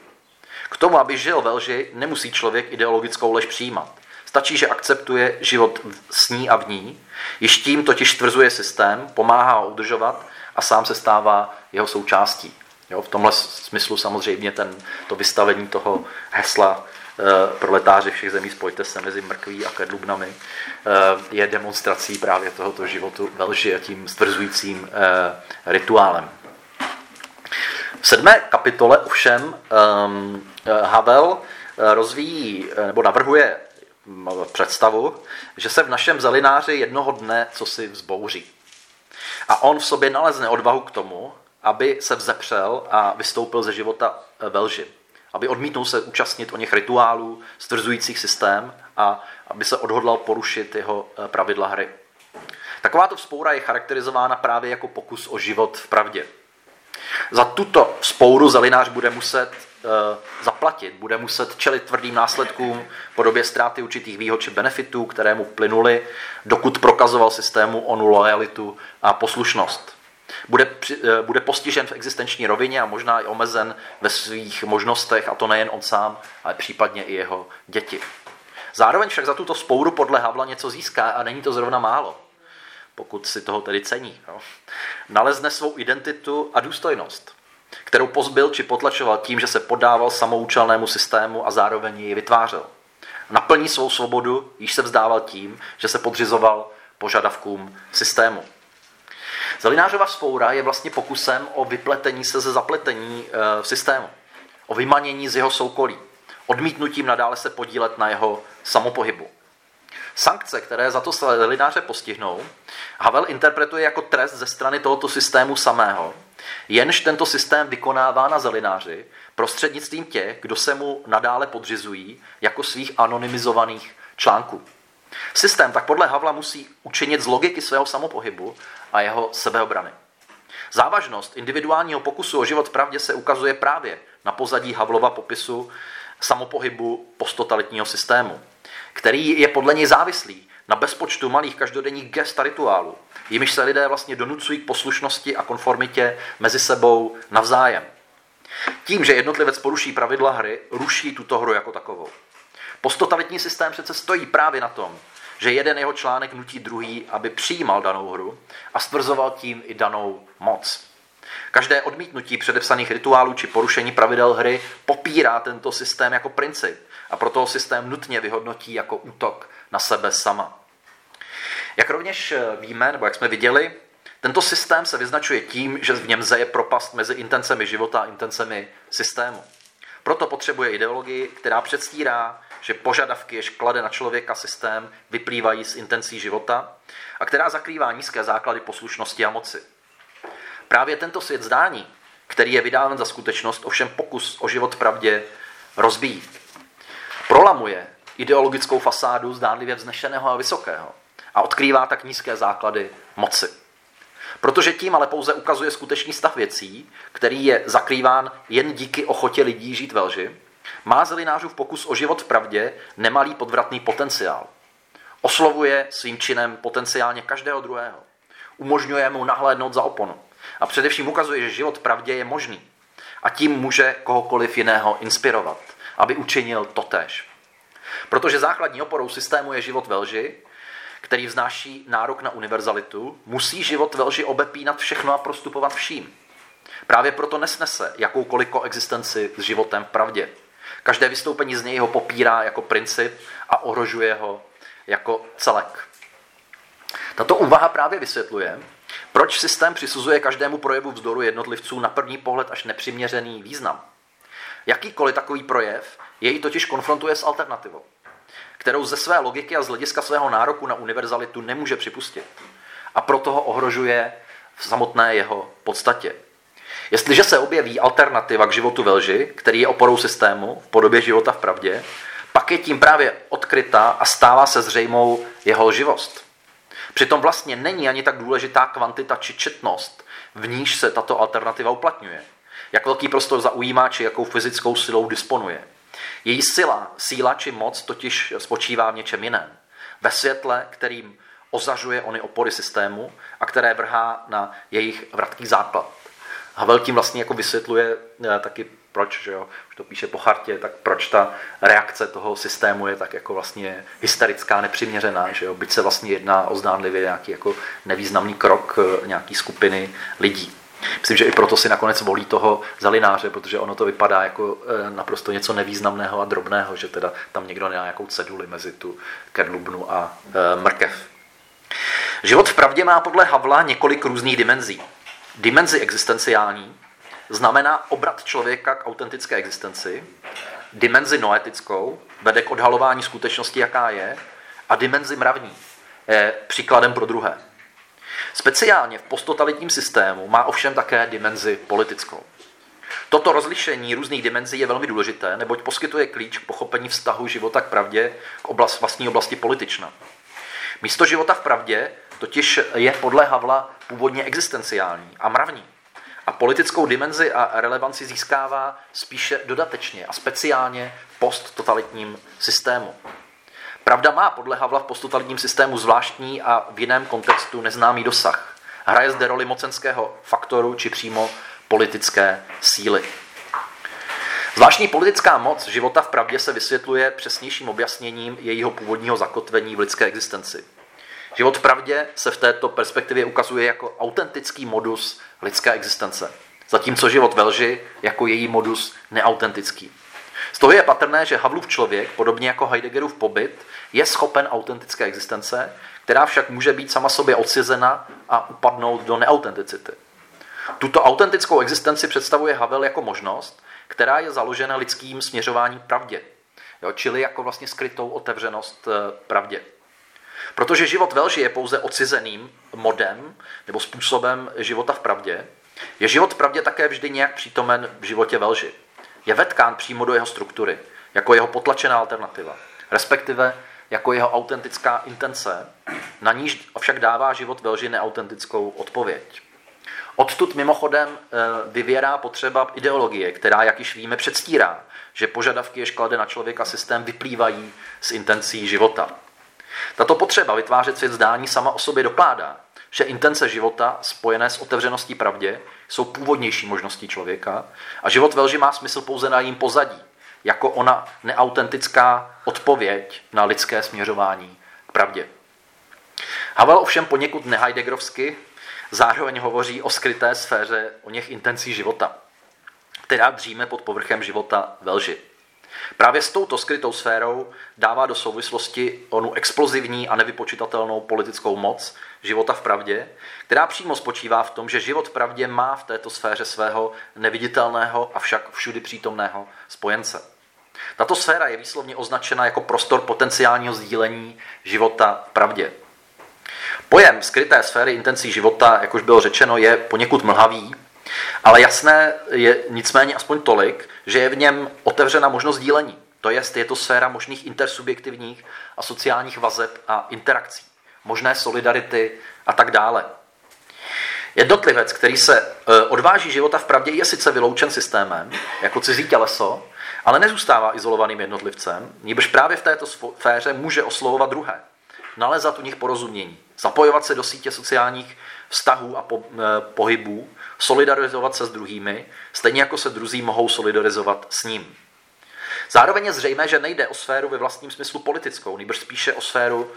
K tomu, aby žil ve lži, nemusí člověk ideologickou lež přijímat. Stačí, že akceptuje život s ní a v ní, již tím totiž stvrzuje systém, pomáhá ho udržovat a sám se stává jeho součástí. Jo, v tomhle smyslu samozřejmě ten, to vystavení toho hesla e, proletáři všech zemí spojte se mezi mrkví a kedlubnami e, je demonstrací právě tohoto životu ve lži a tím stvrzujícím e, rituálem. V sedmé kapitole ovšem um, Havel rozvíjí nebo navrhuje představu, že se v našem zelináři jednoho dne co si vzbouří. A on v sobě nalezne odvahu k tomu, aby se vzepřel a vystoupil ze života ve lži. Aby odmítnul se účastnit o něch rituálů, stvrzujících systém a aby se odhodlal porušit jeho pravidla hry. Takováto vzpoura je charakterizována právě jako pokus o život v pravdě. Za tuto spouru zelinář bude muset uh, zaplatit, bude muset čelit tvrdým následkům v podobě ztráty určitých výhod či benefitů, které mu plynuly, dokud prokazoval systému onu lojalitu a poslušnost. Bude, uh, bude postižen v existenční rovině a možná i omezen ve svých možnostech, a to nejen on sám, ale případně i jeho děti. Zároveň však za tuto spouru podle Havla něco získá a není to zrovna málo pokud si toho tedy cení. Jo. Nalezne svou identitu a důstojnost, kterou pozbyl či potlačoval tím, že se podával samoučelnému systému a zároveň ji vytvářel. Naplní svou svobodu, již se vzdával tím, že se podřizoval požadavkům systému. Zelinářova spoura je vlastně pokusem o vypletení se ze zapletení e, v systému, o vymanění z jeho soukolí, odmítnutím nadále se podílet na jeho samopohybu. Sankce, které za to lidáře postihnou, Havel interpretuje jako trest ze strany tohoto systému samého, jenž tento systém vykonává na zelináři prostřednictvím těch, kdo se mu nadále podřizují jako svých anonymizovaných článků. Systém tak podle Havla musí učinit z logiky svého samopohybu a jeho sebeobrany. Závažnost individuálního pokusu o život v pravdě se ukazuje právě na pozadí Havlova popisu samopohybu posttotalitního systému který je podle něj závislý na bezpočtu malých každodenních gest a rituálů, jimiž se lidé vlastně donucují k poslušnosti a konformitě mezi sebou navzájem. Tím, že jednotlivec poruší pravidla hry, ruší tuto hru jako takovou. Postotalitní systém přece stojí právě na tom, že jeden jeho článek nutí druhý, aby přijímal danou hru a stvrzoval tím i danou moc. Každé odmítnutí předepsaných rituálů či porušení pravidel hry popírá tento systém jako princip a proto ho systém nutně vyhodnotí jako útok na sebe sama. Jak rovněž eh, víme, nebo jak jsme viděli, tento systém se vyznačuje tím, že v něm zeje propast mezi intencemi života a intencemi systému. Proto potřebuje ideologii, která předstírá, že požadavky, jež klade na člověka systém, vyplývají z intencí života a která zakrývá nízké základy poslušnosti a moci. Právě tento svět zdání, který je vydáván za skutečnost, ovšem pokus o život pravdě rozbíjí. Prolamuje ideologickou fasádu zdánlivě vznešeného a vysokého a odkrývá tak nízké základy moci. Protože tím ale pouze ukazuje skutečný stav věcí, který je zakrýván jen díky ochotě lidí žít ve lži, má zelinářův pokus o život v pravdě nemalý podvratný potenciál. Oslovuje svým činem potenciálně každého druhého. Umožňuje mu nahlédnout za oponu. A především ukazuje, že život v pravdě je možný. A tím může kohokoliv jiného inspirovat aby učinil totéž. Protože základní oporou systému je život ve lži, který vznáší nárok na univerzalitu, musí život ve lži obepínat všechno a prostupovat vším. Právě proto nesnese jakoukoliv koexistenci s životem v pravdě. Každé vystoupení z něj ho popírá jako princip a ohrožuje ho jako celek. Tato úvaha právě vysvětluje, proč systém přisuzuje každému projevu vzdoru jednotlivců na první pohled až nepřiměřený význam. Jakýkoliv takový projev jej totiž konfrontuje s alternativou, kterou ze své logiky a z hlediska svého nároku na univerzalitu nemůže připustit. A proto ho ohrožuje v samotné jeho podstatě. Jestliže se objeví alternativa k životu ve lži, který je oporou systému v podobě života v pravdě, pak je tím právě odkrytá a stává se zřejmou jeho živost. Přitom vlastně není ani tak důležitá kvantita či četnost, v níž se tato alternativa uplatňuje jak velký prostor zaujímá, či jakou fyzickou silou disponuje. Její sila, síla či moc totiž spočívá v něčem jiném. Ve světle, kterým ozařuje ony opory systému a které vrhá na jejich vratký základ. Havel tím vlastně jako vysvětluje eh, taky proč, že jo, už to píše po chartě, tak proč ta reakce toho systému je tak jako vlastně hysterická, nepřiměřená, že jo, byť se vlastně jedná o zdánlivě nějaký jako nevýznamný krok eh, nějaký skupiny lidí. Myslím, že i proto si nakonec volí toho zalináře, protože ono to vypadá jako eh, naprosto něco nevýznamného a drobného, že teda tam někdo nemá nějakou ceduli mezi tu kedlubnu a e, mrkev. Život v pravdě má podle Havla několik různých dimenzí. Dimenzi existenciální znamená obrat člověka k autentické existenci, dimenzi noetickou vede k odhalování skutečnosti, jaká je, a dimenzi mravní je příkladem pro druhé. Speciálně v posttotalitním systému má ovšem také dimenzi politickou. Toto rozlišení různých dimenzí je velmi důležité, neboť poskytuje klíč k pochopení vztahu života k pravdě k oblast, vlastní oblasti politična. Místo života v pravdě totiž je podle Havla původně existenciální a mravní. A politickou dimenzi a relevanci získává spíše dodatečně a speciálně v posttotalitním systému. Pravda má podle Havla v posttotalitním systému zvláštní a v jiném kontextu neznámý dosah. Hraje zde roli mocenského faktoru či přímo politické síly. Zvláštní politická moc života v pravdě se vysvětluje přesnějším objasněním jejího původního zakotvení v lidské existenci. Život v pravdě se v této perspektivě ukazuje jako autentický modus lidské existence, zatímco život ve lži jako její modus neautentický. Z toho je patrné, že Havlův člověk, podobně jako Heideggerův pobyt, je schopen autentické existence, která však může být sama sobě odsizena a upadnout do neautenticity. Tuto autentickou existenci představuje Havel jako možnost, která je založena lidským směřováním pravdě, jo, čili jako vlastně skrytou otevřenost eh, pravdě. Protože život ve lži je pouze odcizeným modem nebo způsobem života v pravdě, je život v pravdě také vždy nějak přítomen v životě ve lži. Je vetkán přímo do jeho struktury, jako jeho potlačená alternativa, respektive jako jeho autentická intence, na níž ovšak dává život ve lži neautentickou odpověď. Odtud mimochodem eh, vyvěrá potřeba ideologie, která, jak již víme, předstírá, že požadavky, jež klade na člověka systém, vyplývají z intencí života. Tato potřeba vytvářet svět zdání sama o sobě dokládá, že intence života spojené s otevřeností pravdě jsou původnější možností člověka a život ve lži má smysl pouze na jím pozadí, jako ona neautentická odpověď na lidské směřování k pravdě. Havel ovšem poněkud neheideggerovsky zároveň hovoří o skryté sféře o něch intencí života, která dříme pod povrchem života ve lži. Právě s touto skrytou sférou dává do souvislosti onu explozivní a nevypočitatelnou politickou moc života v pravdě, která přímo spočívá v tom, že život v pravdě má v této sféře svého neviditelného, avšak všudy přítomného spojence. Tato sféra je výslovně označena jako prostor potenciálního sdílení života v pravdě. Pojem skryté sféry intencí života, jak už bylo řečeno, je poněkud mlhavý, ale jasné je nicméně aspoň tolik, že je v něm otevřena možnost dílení. To jest, je to sféra možných intersubjektivních a sociálních vazeb a interakcí, možné solidarity a tak dále. Jednotlivec, který se e, odváží života v pravdě, je sice vyloučen systémem, jako cizí těleso, ale nezůstává izolovaným jednotlivcem, níbrž právě v této sféře může oslovovat druhé, nalezat u nich porozumění, zapojovat se do sítě sociálních vztahů a e, pohybů, solidarizovat se s druhými, stejně jako se druzí mohou solidarizovat s ním. Zároveň je zřejmé, že nejde o sféru ve vlastním smyslu politickou, nebož spíše o sféru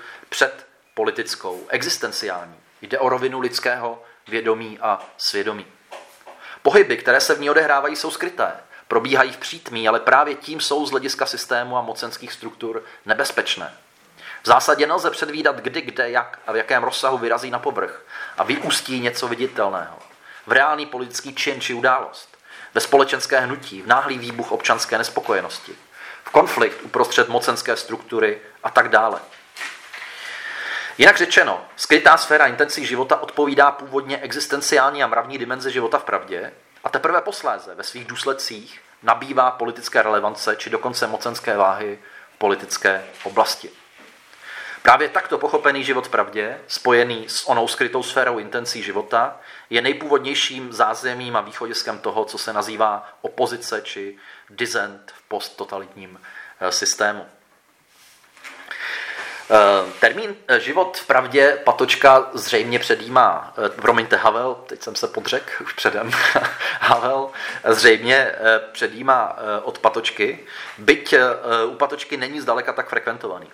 předpolitickou, existenciální. Jde o rovinu lidského vědomí a svědomí. Pohyby, které se v ní odehrávají, jsou skryté. Probíhají v přítmí, ale právě tím jsou z hlediska systému a mocenských struktur nebezpečné. V zásadě nelze předvídat, kdy, kde, jak a v jakém rozsahu vyrazí na povrch a vyústí něco viditelného. V reálný politický čin či událost. Ve společenské hnutí, v náhlý výbuch občanské nespokojenosti. V konflikt uprostřed mocenské struktury a tak dále. Jinak řečeno, skrytá sféra intencí života odpovídá původně existenciální a mravní dimenzi života v pravdě a teprve posléze ve svých důsledcích nabývá politické relevance či dokonce mocenské váhy v politické oblasti. Právě takto pochopený život v pravdě, spojený s onou skrytou sférou intencí života, je nejpůvodnějším zázemím a východiskem toho, co se nazývá opozice či dizent v posttotalitním eh, systému. Eh, termín eh, život v pravdě Patočka zřejmě předjímá, eh, promiňte Havel, teď jsem se podřek [laughs] už předem, [laughs] Havel zřejmě předjímá od Patočky, byť u Patočky není zdaleka tak frekventovaný.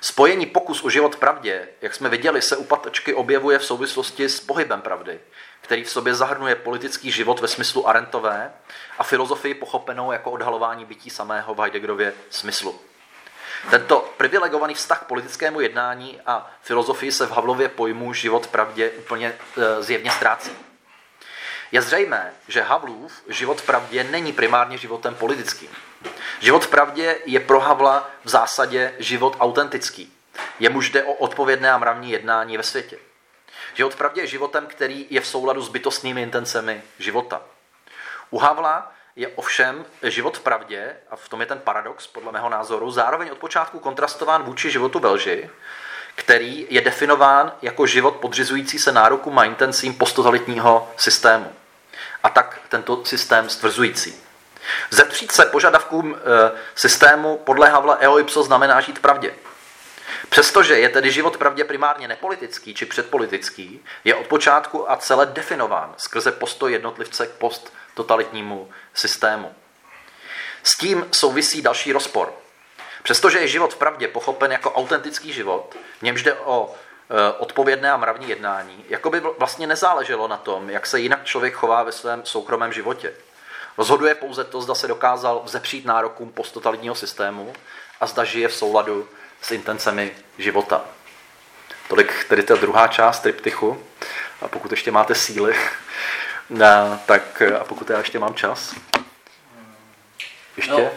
Spojení pokus o život v pravdě, jak jsme viděli, se u Patočky objevuje v souvislosti s pohybem pravdy, který v sobě zahrnuje politický život ve smyslu Arentové a filozofii pochopenou jako odhalování bytí samého v Heideggerově smyslu. Tento privilegovaný vztah k politickému jednání a filozofii se v Havlově pojmu život pravdě úplně e, zjevně ztrácí. Je zřejmé, že Havlův život v pravdě není primárně životem politickým. Život v pravdě je pro Havla v zásadě život autentický. Jemuž jde o odpovědné a mravní jednání ve světě. Život v pravdě je životem, který je v souladu s bytostnými intencemi života. U Havla je ovšem život v pravdě, a v tom je ten paradox podle mého názoru, zároveň od počátku kontrastován vůči životu ve lži, který je definován jako život podřizující se nárokům a intencím posttotalitního systému. A tak tento systém stvrzující. Zetřít se požadavkům e, systému podle Havla eoipso znamená žít pravdě. Přestože je tedy život pravdě primárně nepolitický či předpolitický, je od počátku a celé definován skrze postoj jednotlivce k posttotalitnímu systému. S tím souvisí další rozpor. Přestože je život v pravdě pochopen jako autentický život, v němž jde o e, odpovědné a mravní jednání, jako by vlastně nezáleželo na tom, jak se jinak člověk chová ve svém soukromém životě. Rozhoduje pouze to, zda se dokázal vzepřít nárokům posttotalitního systému a zda žije v souladu s intencemi života. Tolik tedy ta druhá část triptychu. A pokud ještě máte síly, tak a pokud já ještě mám čas, ještě? No,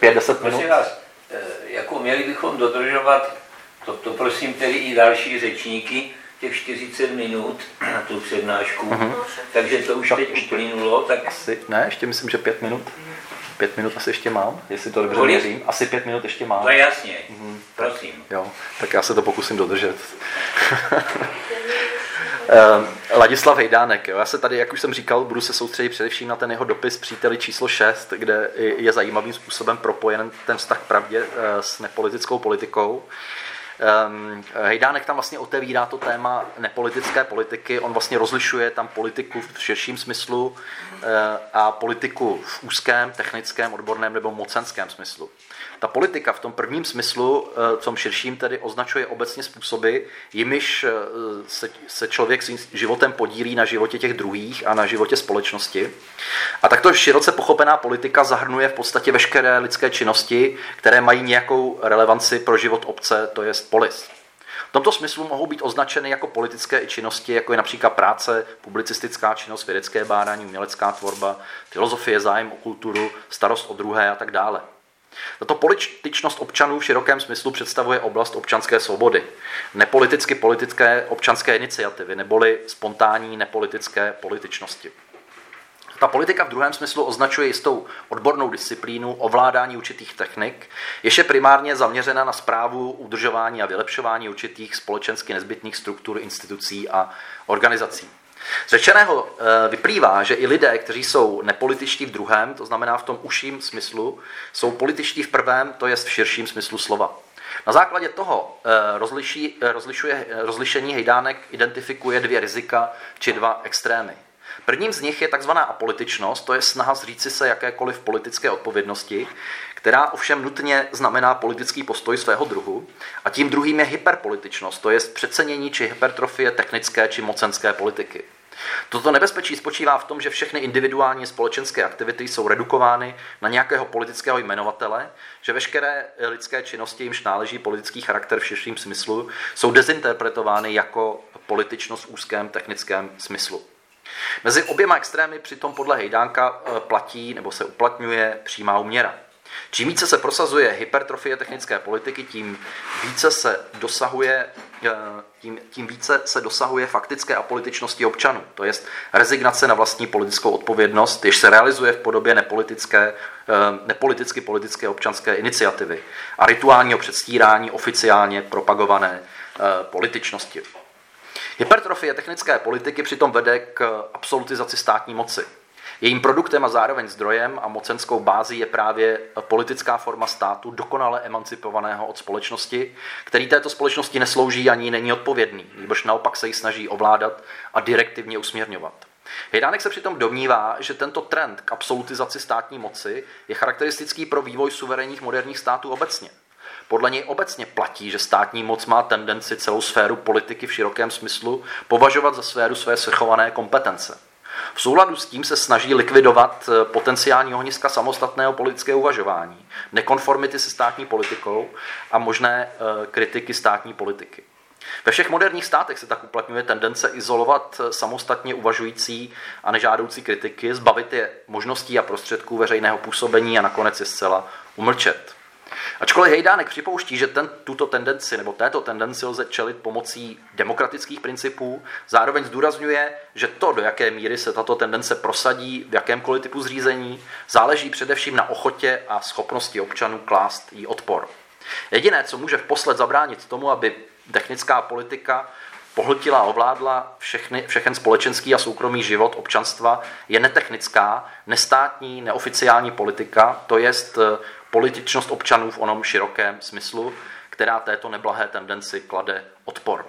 Pět, deset minut? Vás, eh, jako měli bychom dodržovat, to, to prosím tedy i další řečníky, těch 40 minut na tu přednášku, uh-huh. takže to už tak teď uplynulo. Tak... Asi, ne, ještě myslím, že pět minut. Pět minut asi ještě mám, jestli to dobře měřím. Asi pět minut ještě mám. To je jasně, uh-huh. prosím. Jo, tak já se to pokusím dodržet. [laughs] Uh, Ladislav Hejdánek, jo. já se tady, jak už jsem říkal, budu se soustředit především na ten jeho dopis příteli číslo 6, kde je zajímavým způsobem propojen ten vztah pravdě uh, s nepolitickou politikou. Um, Hejdánek tam vlastně otevírá to téma nepolitické politiky, on vlastně rozlišuje tam politiku v širším smyslu uh, a politiku v úzkém, technickém, odborném nebo mocenském smyslu. Ta politika v tom prvním smyslu, eh, v tom širším tedy, označuje obecně způsoby, jimiž eh, se, se člověk svým životem podílí na životě těch druhých a na životě společnosti. A takto široce pochopená politika zahrnuje v podstatě veškeré lidské činnosti, které mají nějakou relevanci pro život obce, to je polis. V tomto smyslu mohou být označeny jako politické i činnosti, jako je například práce, publicistická činnost, vědecké bádání, umělecká tvorba, filozofie, zájem o kulturu, starost o druhé a tak dále. Tato političnost občanů v širokém smyslu představuje oblast občanské svobody, nepoliticky politické občanské iniciativy, neboli spontánní nepolitické političnosti. Ta politika v druhém smyslu označuje jistou odbornou disciplínu ovládání určitých technik, jež je primárně zaměřena na zprávu, udržování a vylepšování určitých společensky nezbytných struktur, institucí a organizací. Z řečeného eh, vyplývá, že i lidé, kteří jsou nepolitičtí v druhém, to znamená v tom užším smyslu, jsou političtí v prvém, to je v širším smyslu slova. Na základě toho eh, rozliší, eh, rozlišuje, rozlišení hejdánek identifikuje dvě rizika či dva extrémy. Prvním z nich je takzvaná apolitičnost, to je snaha zříci se jakékoliv politické odpovědnosti, která ovšem nutně znamená politický postoj svého druhu. A tím druhým je hyperpolitičnost, to je přecenění či hypertrofie technické či mocenské politiky. Toto nebezpečí spočívá v tom, že všechny individuální společenské aktivity jsou redukovány na nějakého politického jmenovatele, že veškeré lidské činnosti, jimž náleží politický charakter v širším smyslu, jsou dezinterpretovány jako političnost v úzkém technickém smyslu. Mezi oběma extrémy přitom podle Hejdánka eh, platí nebo se uplatňuje přímá úměra. Čím více se prosazuje hypertrofie technické politiky, tím více se dosahuje, eh, tím, tím více se dosahuje faktické apolitičnosti občanů, to je rezignace na vlastní politickou odpovědnost, jež se realizuje v podobě nepolitické, eh, nepoliticky politické občanské iniciativy a rituálního předstírání oficiálně propagované političnosti. Hypertrofie technické politiky přitom vede k absolutizaci státní moci. Jejím produktem a zároveň zdrojem a mocenskou bází je právě politická forma státu dokonale emancipovaného od společnosti, který této společnosti neslouží ani není odpovědný, nebož naopak se ji snaží ovládat a direktivně usměrňovat. Hejdánek se přitom domnívá, že tento trend k absolutizaci státní moci je charakteristický pro vývoj suverénních moderních států obecně. Podle něj obecně platí, že státní moc má tendenci celou sféru politiky v širokém smyslu považovat za sféru své svrchované kompetence. V souladu s tím se snaží likvidovat eh, potenciální ohniska samostatného politického uvažování, nekonformity se státní politikou a možné eh, kritiky státní politiky. Ve všech moderních státech se tak uplatňuje tendence izolovat eh, samostatně uvažující a nežádoucí kritiky, zbavit je možností a prostředků veřejného působení a nakonec je zcela umlčet. Ačkoliv Hejdánek připouští, že ten, tuto tendenci nebo této tendenci lze čelit pomocí demokratických principů, zároveň zdůrazňuje, že to, do jaké míry se tato tendence prosadí v jakémkoliv typu zřízení, záleží především na ochotě a schopnosti občanů klást jí odpor. Jediné, co může vposled zabránit tomu, aby technická politika pohltila a ovládla všechny, všechen společenský a soukromý život občanstva, je netechnická, nestátní, neoficiální politika, to jest političnost občanů v onom širokém smyslu, která této neblahé tendenci klade odpor.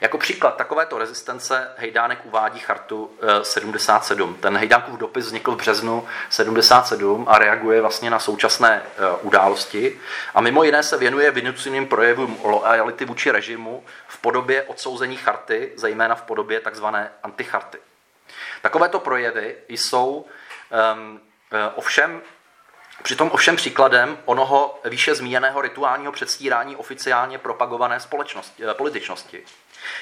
Jako příklad takovéto rezistence Hejdánek uvádí chartu 77. Eh, Ten Hejdánkův dopis vznikl v březnu 77 a reaguje vlastně na současné eh, události a mimo jiné se věnuje vynuceným projevům lojality vůči režimu v podobě odsouzení charty, zejména v podobě takzvané anticharty. Takovéto projevy jsou um, ovšem Přitom ovšem příkladem onoho výše zmíněného rituálního předstírání oficiálně propagované společnosti, eh, političnosti.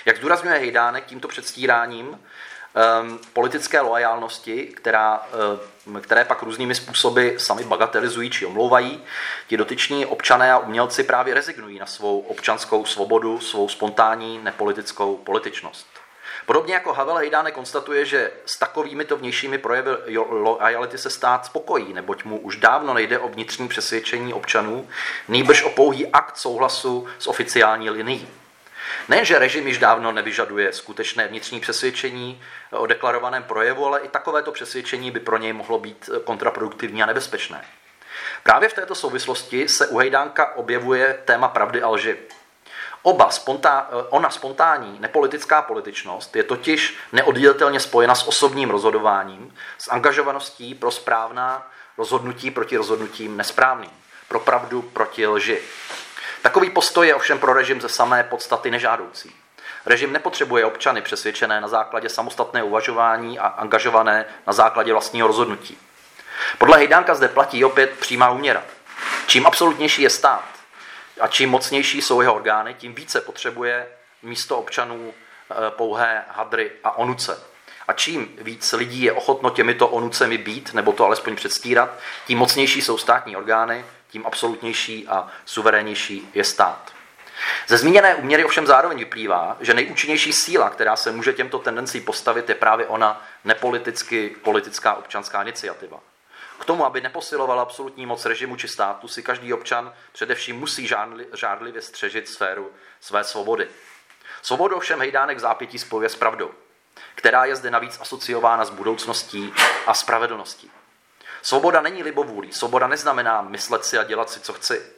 Jak zdůrazňuje Hejdánek tímto předstíráním, um, politické loajálnosti, která, um, které pak různými způsoby sami bagatelizují či omlouvají, ti dotyční občané a umělci právě rezignují na svou občanskou svobodu, svou spontánní nepolitickou političnost. Podobně jako Havel Hejdáne konstatuje, že s takovými to vnějšími projevy lojality se stát spokojí, neboť mu už dávno nejde o vnitřní přesvědčení občanů, nýbrž o pouhý akt souhlasu s oficiální linií. Nejenže režim již dávno nevyžaduje skutečné vnitřní přesvědčení o deklarovaném projevu, ale i takovéto přesvědčení by pro něj mohlo být kontraproduktivní a nebezpečné. Právě v této souvislosti se u Hejdánka objevuje téma pravdy a lži. Oba spontá, eh, ona spontánní nepolitická političnost je totiž neoddělitelně spojena s osobním rozhodováním, s angažovaností pro správná rozhodnutí proti rozhodnutím nesprávným, pro pravdu proti lži. Takový postoj je ovšem pro režim ze samé podstaty nežádoucí. Režim nepotřebuje občany přesvědčené na základě samostatného uvažování a angažované na základě vlastního rozhodnutí. Podle Hejdánka zde platí opět přímá úměra. Čím absolutnější je stát, a čím mocnější jsou jeho orgány, tím více potřebuje místo občanů eh, pouhé hadry a onuce. A čím víc lidí je ochotno těmito onucemi být, nebo to alespoň předstírat, tím mocnější jsou státní orgány, tím absolutnější a suverénnější je stát. Ze zmíněné úměry ovšem zároveň vyplývá, že nejúčinnější síla, která se může těmto tendencím postavit, je právě ona nepoliticky politická občanská iniciativa. K tomu, aby neposiloval absolutní moc režimu či státu, si každý občan především musí žádlivě střežit sféru své svobody. Svobodu ovšem hejdánek zápětí spojuje s pravdou, která je zde navíc asociována s budoucností a spravedlností. Svoboda není libovůlí, svoboda neznamená myslet si a dělat si, co chci.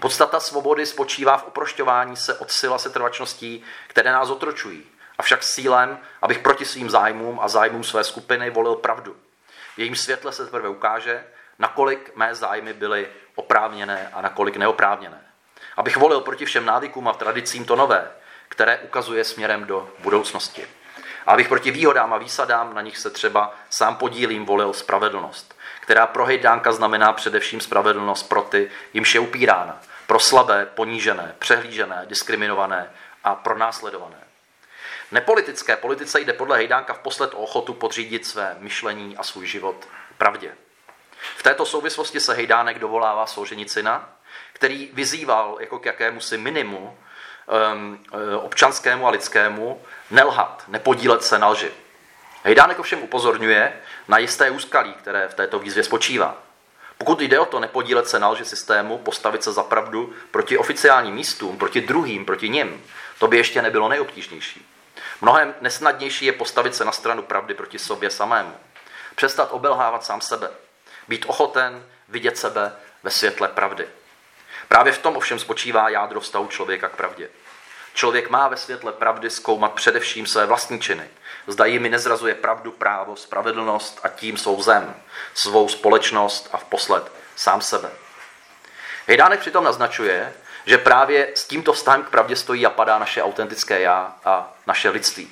Podstata svobody spočívá v uprošťování se od sil a setrvačností, které nás otročují, avšak s cílem, abych proti svým zájmům a zájmům své skupiny volil pravdu, jejím světle se teprve ukáže, nakolik mé zájmy byly oprávněné a nakolik neoprávněné. Abych volil proti všem návykům a tradicím to nové, které ukazuje směrem do budoucnosti. A abych proti výhodám a výsadám, na nich se třeba sám podílím, volil spravedlnost, která pro hejdánka znamená především spravedlnost pro ty, jimž je upírána, pro slabé, ponížené, přehlížené, diskriminované a pronásledované. Nepolitické politice jde podle Hejdánka v posled o ochotu podřídit své myšlení a svůj život pravdě. V této souvislosti se Hejdánek dovolává Solženicina, který vyzýval jako k jakémusi minimu um, občanskému a lidskému nelhat, nepodílet se na lži. Hejdánek ovšem upozorňuje na jisté úskalí, které v této výzvě spočívá. Pokud jde o to nepodílet se na lži systému, postavit se za pravdu proti oficiálním místům, proti druhým, proti nim, to by ještě nebylo nejobtížnější. Mnohem nesnadnější je postavit se na stranu pravdy proti sobě samému. Přestat obelhávat sám sebe. Být ochoten vidět sebe ve světle pravdy. Právě v tom ovšem spočívá jádro vztahu člověka k pravdě. Člověk má ve světle pravdy zkoumat především své vlastní činy. Zda jimi nezrazuje pravdu, právo, spravedlnost a tím svou zem, svou společnost a vposled sám sebe. Hejdánek přitom naznačuje, že právě s tímto vztahem k pravdě stojí a padá naše autentické já a naše lidství.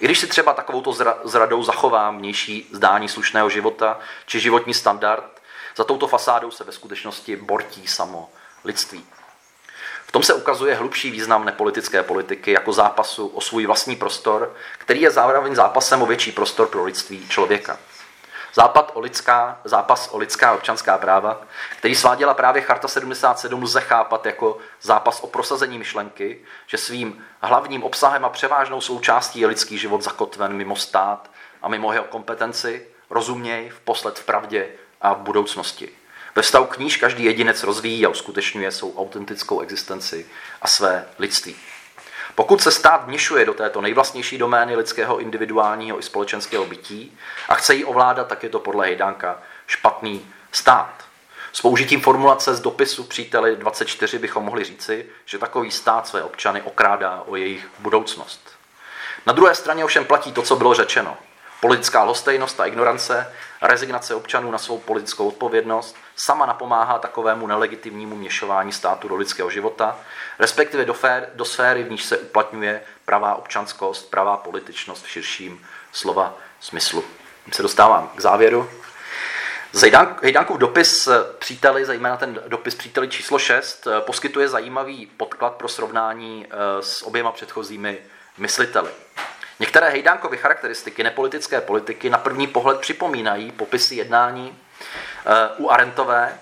I když si třeba takovouto zradou zachovám vnější zdání slušného života či životní standard, za touto fasádou se ve skutečnosti bortí samo lidství. V tom se ukazuje hlubší význam nepolitické politiky jako zápasu o svůj vlastní prostor, který je zároveň zápasem o větší prostor pro lidství člověka. Západ o lidská, zápas o lidská občanská práva, který sváděla právě Charta 77, lze chápat jako zápas o prosazení myšlenky, že svým hlavním obsahem a převážnou součástí je lidský život zakotven mimo stát a mimo jeho kompetenci, rozuměj, v posled v pravdě a v budoucnosti. Ve vztahu k níž každý jedinec rozvíjí a uskutečňuje svou autentickou existenci a své lidství. Pokud se stát vněšuje do této nejvlastnější domény lidského individuálního i společenského bytí a chce ji ovládat, tak je to podle Hejdánka špatný stát. S použitím formulace z dopisu příteli 24 bychom mohli říci, že takový stát své občany okrádá o jejich budoucnost. Na druhé straně ovšem platí to, co bylo řečeno. Politická lhostejnost a ignorance, rezignace občanů na svou politickou odpovědnost sama napomáhá takovému nelegitimnímu měšování státu do lidského života, respektive do, fér, do sféry, v níž se uplatňuje pravá občanskost, pravá političnost v širším slova smyslu. Tím se dostávám k závěru. Hejdánkův dopis příteli, zejména ten dopis příteli číslo 6, poskytuje zajímavý podklad pro srovnání eh, s oběma předchozími mysliteli. Některé Hejdánkovy charakteristiky nepolitické politiky na první pohled připomínají popisy jednání eh, u Arentové,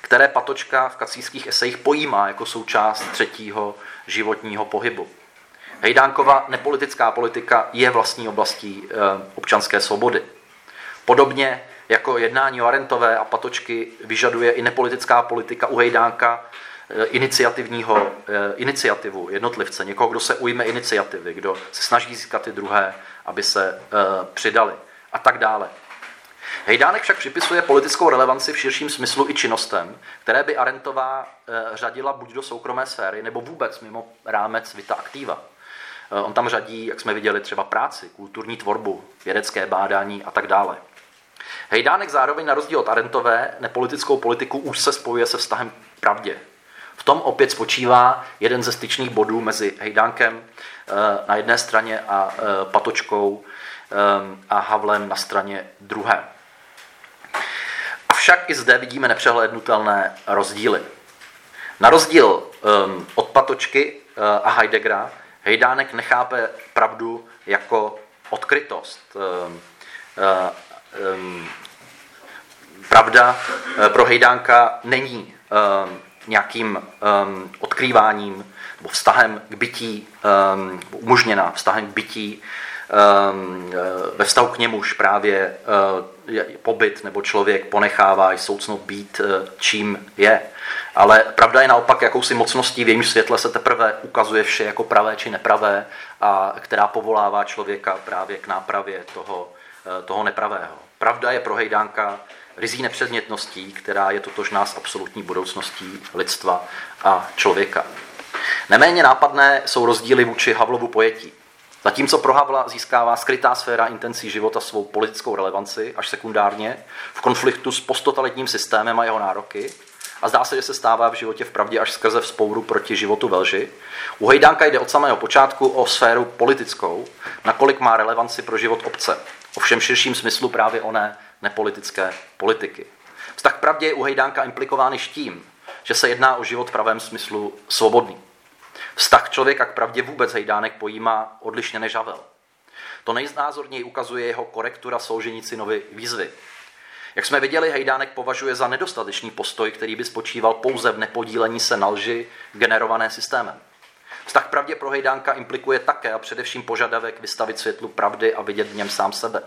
které Patočka v kacířských esejích pojímá jako součást třetího životního pohybu. Hejdánkova nepolitická politika je vlastní oblastí eh, občanské svobody. Podobně jako jednání o Arentové a Patočky vyžaduje i nepolitická politika u Hejdánka iniciativního, eh, iniciativu jednotlivce, někoho, kdo se ujme iniciativy, kdo se snaží získat ty druhé, aby se eh, přidali a tak dále. Hejdánek však připisuje politickou relevanci v širším smyslu i činnostem, které by Arentová řadila buď do soukromé sféry, nebo vůbec mimo rámec vita aktiva. On tam řadí, jak jsme viděli, třeba práci, kulturní tvorbu, vědecké bádání a tak dále. Hejdánek zároveň na rozdíl od Arentové nepolitickou politiku už se spojuje se vztahem k pravdě, v tom opět spočívá jeden ze styčných bodů mezi Hejdánkem eh, na jedné straně a eh, Patočkou eh, a Havlem na straně druhé. Avšak i zde vidíme nepřehlednutelné rozdíly. Na rozdíl od Patočky a Heideggera Hejdánek nechápe pravdu jako odkrytost. Pravda pro Hejdánka není nějakým um, odkrýváním nebo vztahem k bytí, um, umožněná vztahem k bytí, um, ve vztahu k němuž právě uh, pobyt nebo člověk ponechává soucnout být, uh, čím je. Ale pravda je naopak jakousi mocností, v jejím světle se teprve ukazuje vše jako pravé či nepravé a která povolává člověka právě k nápravě toho, uh, toho nepravého. Pravda je pro Hejdánka rizí nepředmětností, která je totožná s absolutní budoucností lidstva a člověka. Neméně nápadné jsou rozdíly vůči Havlovu pojetí. Zatímco pro Havla získává skrytá sféra intencí života svou politickou relevanci, až sekundárně, v konfliktu s postotalitním systémem a jeho nároky, a zdá se, že se stává v životě v pravdě až skrze vzpouru proti životu ve lži. U Hejdánka jde od samého počátku o sféru politickou, nakolik má relevanci pro život obce. O všem širším smyslu právě oné nepolitické politiky. Vztah k pravdě je u Hejdánka implikován již tím, že se jedná o život v pravém smyslu svobodný. Vztah člověka k pravdě vůbec Hejdánek pojímá odlišně než Havel. To nejznázorněji ukazuje jeho korektura Solženicinovy výzvy. Jak jsme viděli, Hejdánek považuje za nedostatečný postoj, který by spočíval pouze v nepodílení se na lži generované systémem. Vztah pravdě pro Hejdánka implikuje také a především požadavek vystavit světlu pravdy a vidět v něm sám sebe.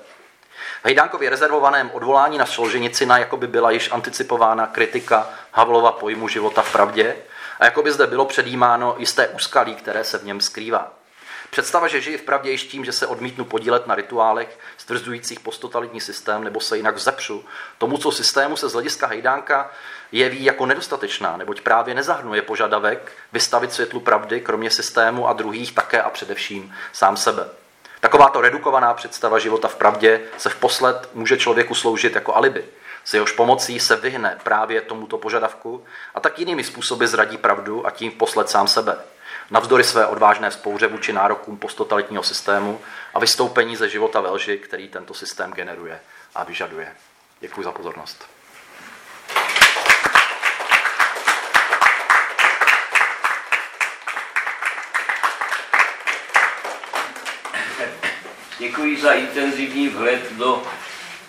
V Hejdánkově rezervovaném odvolání na Solženicina jako by byla již anticipována kritika Havlova pojmu života v pravdě a jako by zde bylo předjímáno jisté úskalí, které se v něm skrývá. Představa, že žiji v pravdě již tím, že se odmítnu podílet na rituálech stvrzujících postotalitní systém nebo se jinak vzepřu tomu, co systému se z hlediska Hejdánka jeví jako nedostatečná, neboť právě nezahrnuje požadavek vystavit světlu pravdy, kromě systému a druhých také a především sám sebe. Takováto redukovaná představa života v pravdě se v posled může člověku sloužit jako alibi. S jehož pomocí se vyhne právě tomuto požadavku a tak jinými způsoby zradí pravdu a tím posled sám sebe. Navzdory své odvážné spouře vůči nárokům posttotalitního systému a vystoupení ze života ve lži, který tento systém generuje a vyžaduje. Děkuji za pozornost. Děkuji za intenzivní vhled do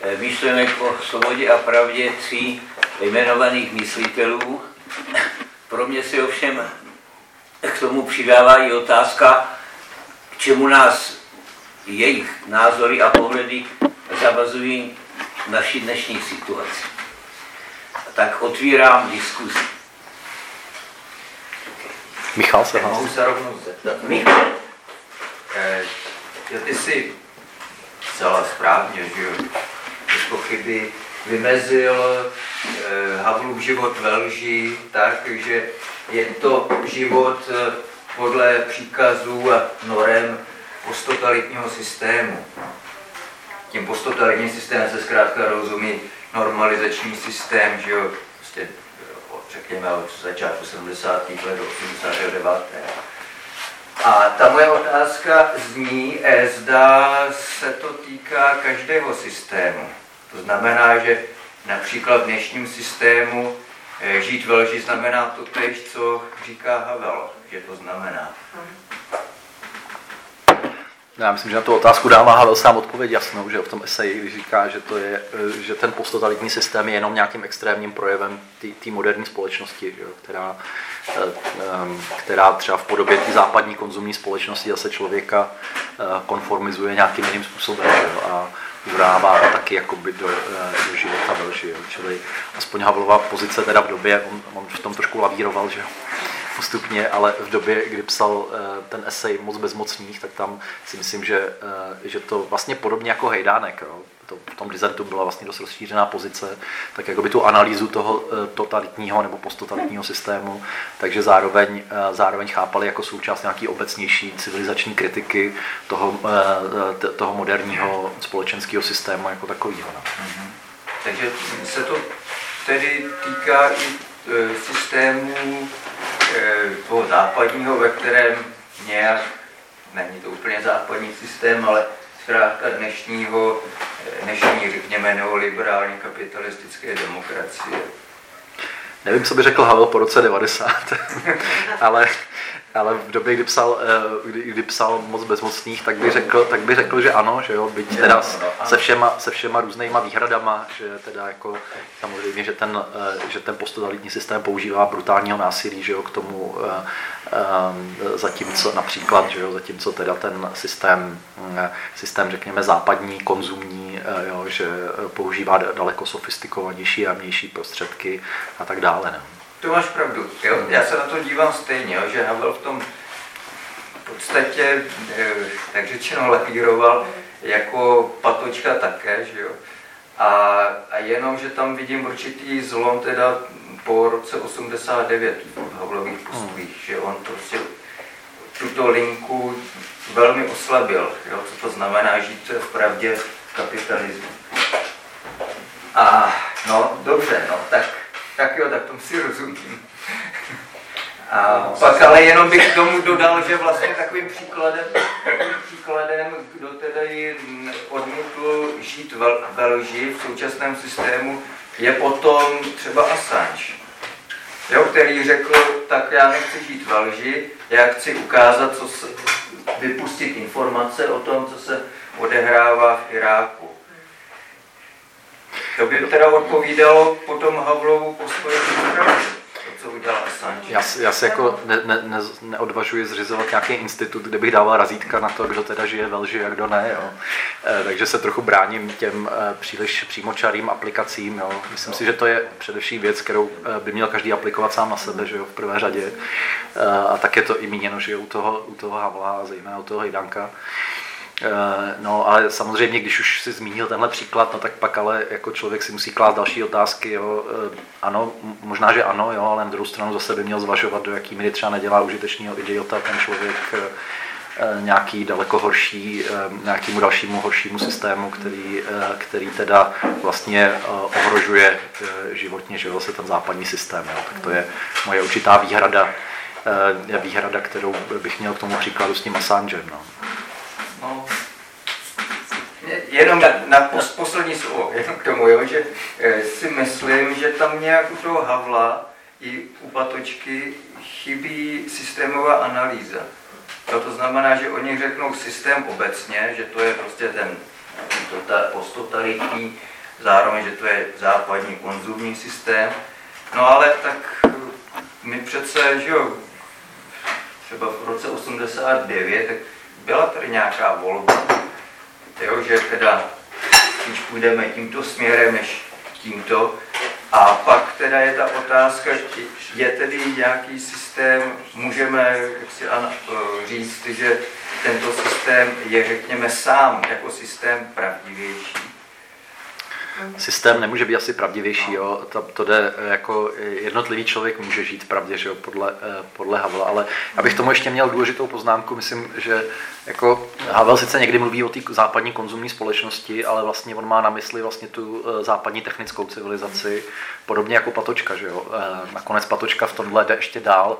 eh, myšlenek o svobodě a pravdě tří jmenovaných myslitelů. Pro mě se ovšem k tomu přidává i otázka, k čemu nás jejich názory a pohledy zavazují naší dnešní situaci. Tak otvírám diskuzi. Michal se Mohu hlásí. se rovnou zeptat. Michal, Eh, ty jsi zcela správně, že jo, bez pochyby vymezil eh, Havlův život ve lži tak, že je to život eh, podle příkazů a norem posttotalitního systému. Tím posttotalitním systémem se zkrátka rozumí normalizační systém, že jo, prostě, eh, řekněme od začátku 70. let do 89. A ta moje otázka zní, eh, zda se to týká každého systému. To znamená, že například v dnešním systému eh, žít ve lži znamená to tež, co říká Havel, že to znamená. Já myslím, že na tu otázku dává Havel sám odpověď jasnou, že v tom eseji, když říká, že, to je, eh, že ten posttotalitní systém je jenom nějakým extrémním projevem té moderní společnosti, že která, eh, em, která třeba v podobě té západní konzumní společnosti zase člověka eh, konformizuje nějakým jiným způsobem že a udává taky jakoby do, eh, do života. Jo. Čili aspoň Havlova pozice teda v době, on, on v tom trošku lavíroval, že postupně, ale v době, kdy psal eh, ten esej Moc bezmocných, tak tam si myslím, že, eh, že to vlastně podobně jako Hejdánek, jo, to, v tom dizertu byla vlastně dost rozšířená pozice, tak jakoby tu analýzu toho eh, totalitního nebo posttotalitního systému, takže zároveň, zároveň chápali jako součást nějaký obecnější civilizační kritiky toho, toho moderního společenského systému jako takového. No. Takže se to tedy týká i systému toho západního, ve kterém nějak, není to úplně západní systém, ale zkrátka dnešního, dnešní, řekněme, neoliberální kapitalistické demokracie. Nevím, co by řekl Havel po roce 90, [laughs] ale, ale v době, kdy psal, eh, kdy, kdy psal Moc bezmocných, tak by řekl, tak by řekl že ano, že jo, byť teda se všema, se všema různýma výhradama, že teda jako samozřejmě, že ten, eh, že ten posttotalitní systém používá brutálního násilí, že jo, k tomu, eh, zatímco například, že jo, zatímco teda ten systém, eh, systém řekněme západní, konzumní, jo, že používá da- daleko sofistikovanější a mější prostředky a tak dále. Ne? To máš pravdu. Jo? Já se na to dívám stejně, jo? že Havel v tom v podstatě, eh, tak řečeno, [laughs] lakíroval jako patočka také, že jo. A, a jenom, že tam vidím určitý zlom teda po roce 89 v Havlových postojích, že on prostě tuto linku velmi oslabil, jo? co to znamená žít v pravdě kapitalismu. A no, dobře, no, tak, tak jo, tak tomu si rozumím. A pak ale jenom bych k tomu dodal, že vlastně takovým příkladem, takovým příkladem kdo tedy odmítl žít ve lži v současném systému, je potom třeba Assange, jo, který řekl, tak já nechci žít ve lži, já chci ukázat, co se, vypustit informace o tom, co se odehrává v Iráku. To by teda odpovídalo potom Havlovu to, co udělal. Já, já se jako ne, ne, ne, neodvažuji zřizovat nějaký institut, kde bych dával razítka na to, kdo teda žije ve lži a kdo ne. Jo. E, takže se trochu bráním těm e, příliš přímočarým aplikacím. Jo. Myslím si, že to je především věc, kterou e, by měl každý aplikovat sám na sebe, že jo, v prvé řadě. E, a tak je to i míněno, že u toho, u toho Havla a zejména u toho Hejdanka. Eh, no ale samozřejmě, když už si zmínil tenhle příklad, no tak pak ale jako člověk si musí klást další otázky. Jo. Eh, ano, možná, že ano, jo, ale na druhou stranu zase by měl zvažovat, do jaký míry třeba nedělá užitečného idiota ten člověk eh, nějaký daleko horší, nějakému dalšímu horšímu systému, který, který teda vlastně ohrožuje životně že se ten západní systém. Jo. Tak to je moje určitá výhrada, výhrada, kterou bych měl k tomu příkladu s tím Assangem. No. No, jenom na, na pos, poslední slovo, jenom k tomu, jo, že eh, si myslím, že tam nějak u toho Havla i u Patočky chybí systémová analýza. Jo, to znamená, že oni řeknou systém obecně, že to je prostě ten to ta posttotalitní, zároveň, že to je západní konzumní systém. No ale tak my přece, že jo, třeba v roce 89, tak byla tady nějaká volba, jo, že teda když půjdeme tímto směrem než tímto, a pak teda je ta otázka, je tedy nějaký systém, můžeme si říct, že tento systém je, řekněme, sám jako systém pravdivější, systém nemůže být asi pravdivější. Jo? To, to jde eh, jako jednotlivý člověk může žít pravdě, že jo? Podle, eh, podle Havla, ale abych tomu ještě měl důležitou poznámku, myslím, že jako Havel sice někdy mluví o té západní konzumní společnosti, ale vlastně on má na mysli vlastně tu eh, západní technickou civilizaci, podobně jako Patočka. Že jo? Nakonec Patočka v tomhle jde ještě dál,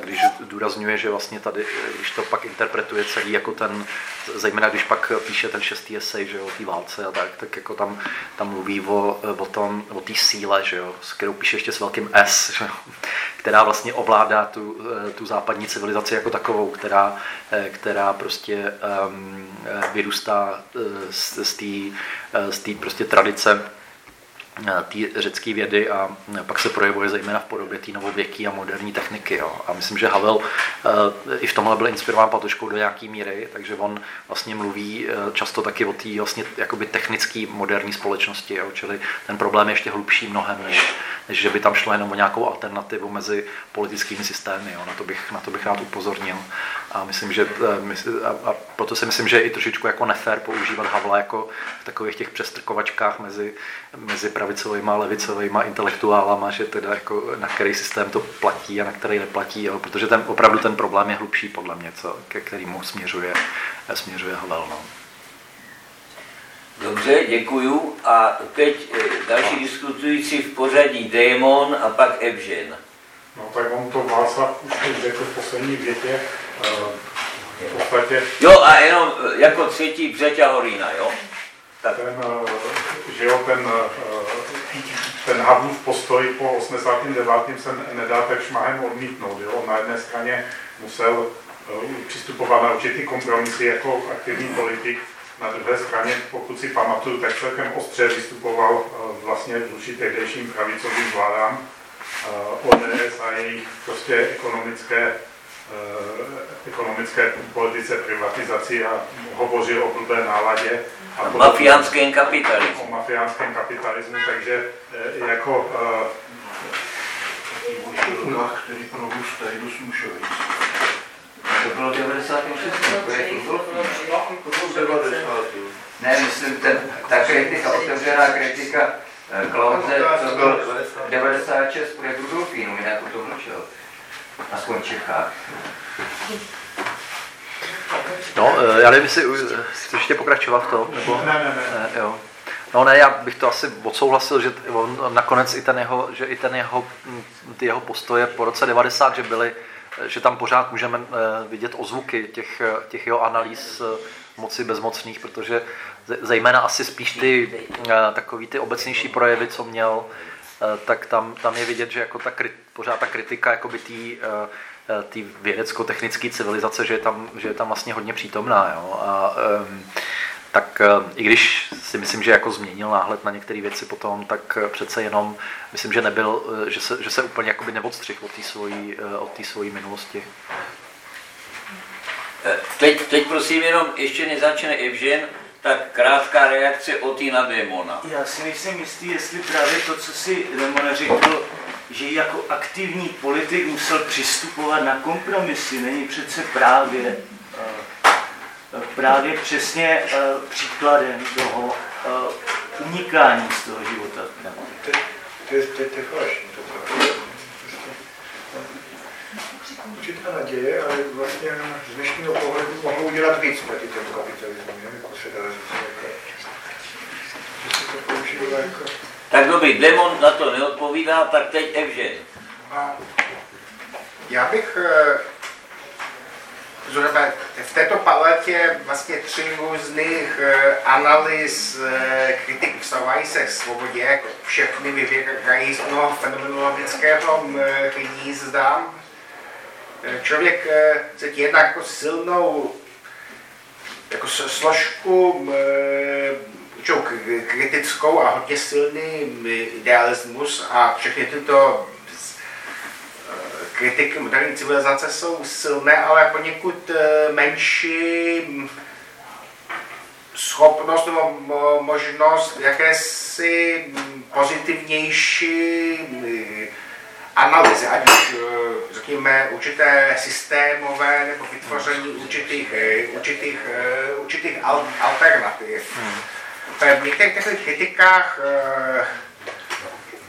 když důrazňuje, že vlastně tady, když to pak interpretuje celý jako ten, zejména když pak píše ten šestý esej, že jo, o té válce a tak, tak jako tam, tam tam mluví o, o tom, o té síle, že jo, s kterou píše ještě s velkým S, že jo, která vlastně ovládá tu, tu západní civilizaci jako takovou, která, která prostě um, vyrůstá z, z té prostě tradice Eh, té řecké vědy a eh, pak se projevuje zejména v podobě té novověké a moderní techniky. Jo. A myslím, že Havel eh, i v tomhle byl inspirován Patočkou do nějaké míry, takže on vlastně mluví často taky o té vlastně technické moderní společnosti, jo. čili ten problém je ještě hlubší mnohem, než, než že by tam šlo jenom o nějakou alternativu mezi politickými systémy. Jo. Na, to bych, na to bych rád upozornil. A myslím, že a, a proto si myslím, že je i trošičku jako nefér používat Havla jako v takových těch přestrkovačkách mezi, mezi pravicovými a levicovými intelektuálama, že teda jako na který systém to platí a na který neplatí, jo, protože ten, opravdu ten problém je hlubší podle mě, co, ke kterému směřuje, směřuje Havel. No. Dobře, děkuju. A teď eh, další diskutující v pořadí Démon a pak Evžen. No tak on to Václav už řekl v poslední větě. Eh, v podstatě... Jo a jenom eh, jako třetí Břeťa Horína, jo? Tak. Ten, že jo, ten, ten Havlův postoj po 89. se nedá tak šmahem odmítnout. Jo? Na jedné straně musel přistupovat na určitý kompromisy jako aktivní politik, na druhé straně, pokud si pamatuju, tak celkem ostře vystupoval vlastně vůči tehdejším pravicovým vládám ODS a jejich prostě ekonomické ekonomické politice privatizaci a hovořil o blbé náladě. A o mafiánském kapitalismu. O mafiánském kapitalismu, takže jako úvah, který August tady dost To bylo 96. To je Ne, myslím, ten, ta kritika, otevřená kritika Klauze, to byl 96 projekt Rudolfínu, jinak to mlčel. Aspoň v Čechách. No, eh, já nevím, jestli chceš ještě pokračovat v tom, nebo... Ne, ne, ne. ne jo. No ne, já bych to asi odsouhlasil, že on nakonec i ten jeho, že i ten jeho, ty jeho postoje po roce 90, že byly, že tam pořád můžeme eh, vidět ozvuky těch, těch jeho analýz eh, moci bezmocných, protože zejména asi spíš ty takový ty obecnější projevy, co měl, tak tam, tam je vidět, že jako ta, pořád ta kritika jakoby tý, té vědecko-technické civilizace, že je, tam, že je tam vlastně hodně přítomná. Jo? A, um, tak eh, i když si myslím, že jako změnil náhled na některé věci potom, tak eh, přece jenom myslím, že nebyl, že se, že se úplně jakoby neodstřih od té svojí, od té svojí minulosti. Teď, teď prosím jenom, ještě nezačne Evžen, tak krátká reakce Otina Démona. Já si nejsem jistý, jestli právě to, co si Démona řekl, že jako aktivní politik musel přistupovat na kompromisy, není přece právě eh, právě přesně eh, příkladem toho eh, unikání z toho života. To je, to je, to je falešný, to určitá naděje, ale vlastně z dnešního pohledu mohou udělat víc proti tomu kapitalismu, jako se dá říct. Jako, že se to používá jako tak dobrý, Demon na to neodpovídá, tak teď Evžen. Já bych eh, v této paletě vlastně tři různých eh, analýz eh, kritik vstávají se svobodě, jako všechny vyvěrají z toho fenomenologického hnízda. Člověk se jednak jako silnou jako složku určitou kritickou a hodně silný idealismus a všechny tyto eh, kritiky moderní civilizace jsou silné, ale poněkud eh, menší schopnost nebo možnost jakési pozitivnější analýzy, ať už řekněme určité systémové nebo vytvoření určitých, určitých, určitých alternativ. Hmm v některých těch kritikách eh,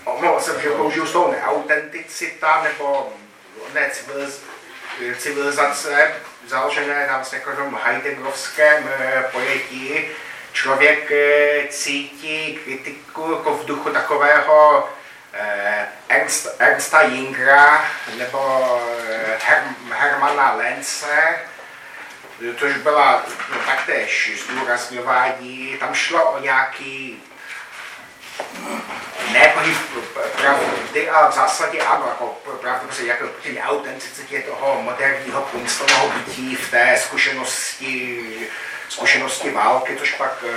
omlouvám se, že použiju slovo neautenticita nebo ne civiliz, civilizace založené na vlastně jako Heideggerovském eh, pojetí. Člověk eh, cítí kritiku jako v duchu takového eh, Ernst, Ernsta Jingera nebo eh, Her, Hermana Lenze, což byla no, taktéž zdůrazňování, tam šlo o nějaký ne pohyb pravdy, ale v zásadě ano, jako pravdu se jako autenticitě toho moderního průmyslového bytí v té zkušenosti, zkušenosti války, což pak uh,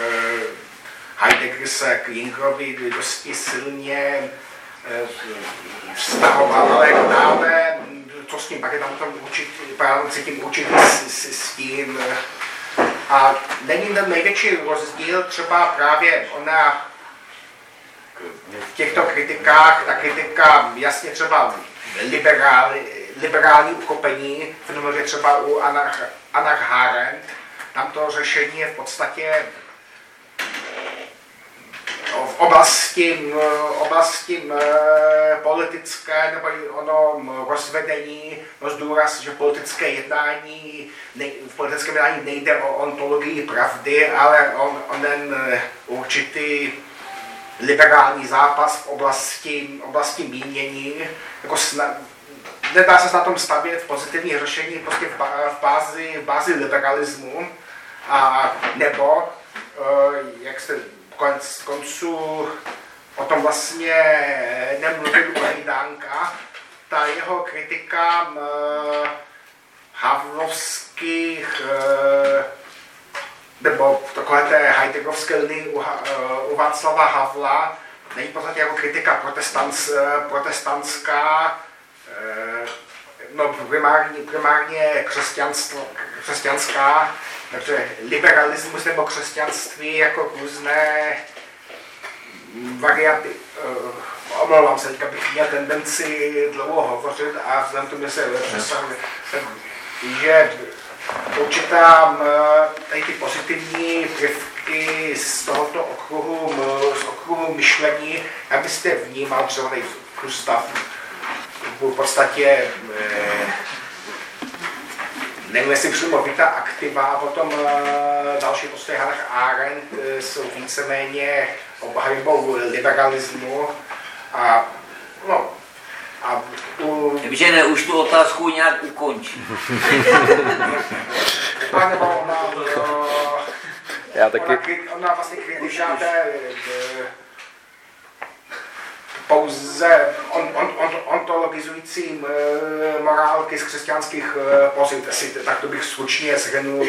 Heidegger se k Jingrovi dosti silně uh, vztahoval, ale dále co s tím, pak je tam tam určitý, se tím určitý s, s, s tím. A není ten největší rozdíl třeba právě ona v těchto kritikách, ta kritika jasně třeba liberáli, liberální uchopení, fenomenologie třeba u Anach, Harent, tam to řešení je v podstatě v oblasti, oblasti politické nebo ono rozvedení zdůraz, že politické jednání, v politickém jednání nejde o ontologii pravdy, ale on, onen e, určitý liberální zápas v oblasti, oblasti mínění, jako sna, nedá se na tom stavět pozitivní řešení prostě v, v, bázi, v bázi liberalismu, a nebo, e, jak jste konec konců o tom vlastně nemluvil u Hejdánka, ta jeho kritika uh, havlovských nebo takové té Heideggerovské linii u, uh, u Václava Havla není v podstatě jako kritika protestants, protestantská, no primárně, primárně křesťanská, takže liberalismus nebo křesťanství jako různé varianty. Omlouvám se, teďka bych měl tendenci dlouho hovořit a vzhledem tomu, že se přesahuje, že určitá tady ty pozitivní prvky z tohoto okruhu, z okruhu myšlení, abyste vnímal třeba Gustav v podstatě eh, nevím, jestli přímo Vita aktiva a potom uh, další postoje Hannah Arendt jsou víceméně obhajbou liberalismu a no, a u... Takže ne, už tu otázku nějak ukončí. a nebo ona, uh, Já taky... ona, ona vlastně kritizáte pouze on, on, on, ideologizující morálky z křesťanských pozit. Asi tak to bych stručně shrnul.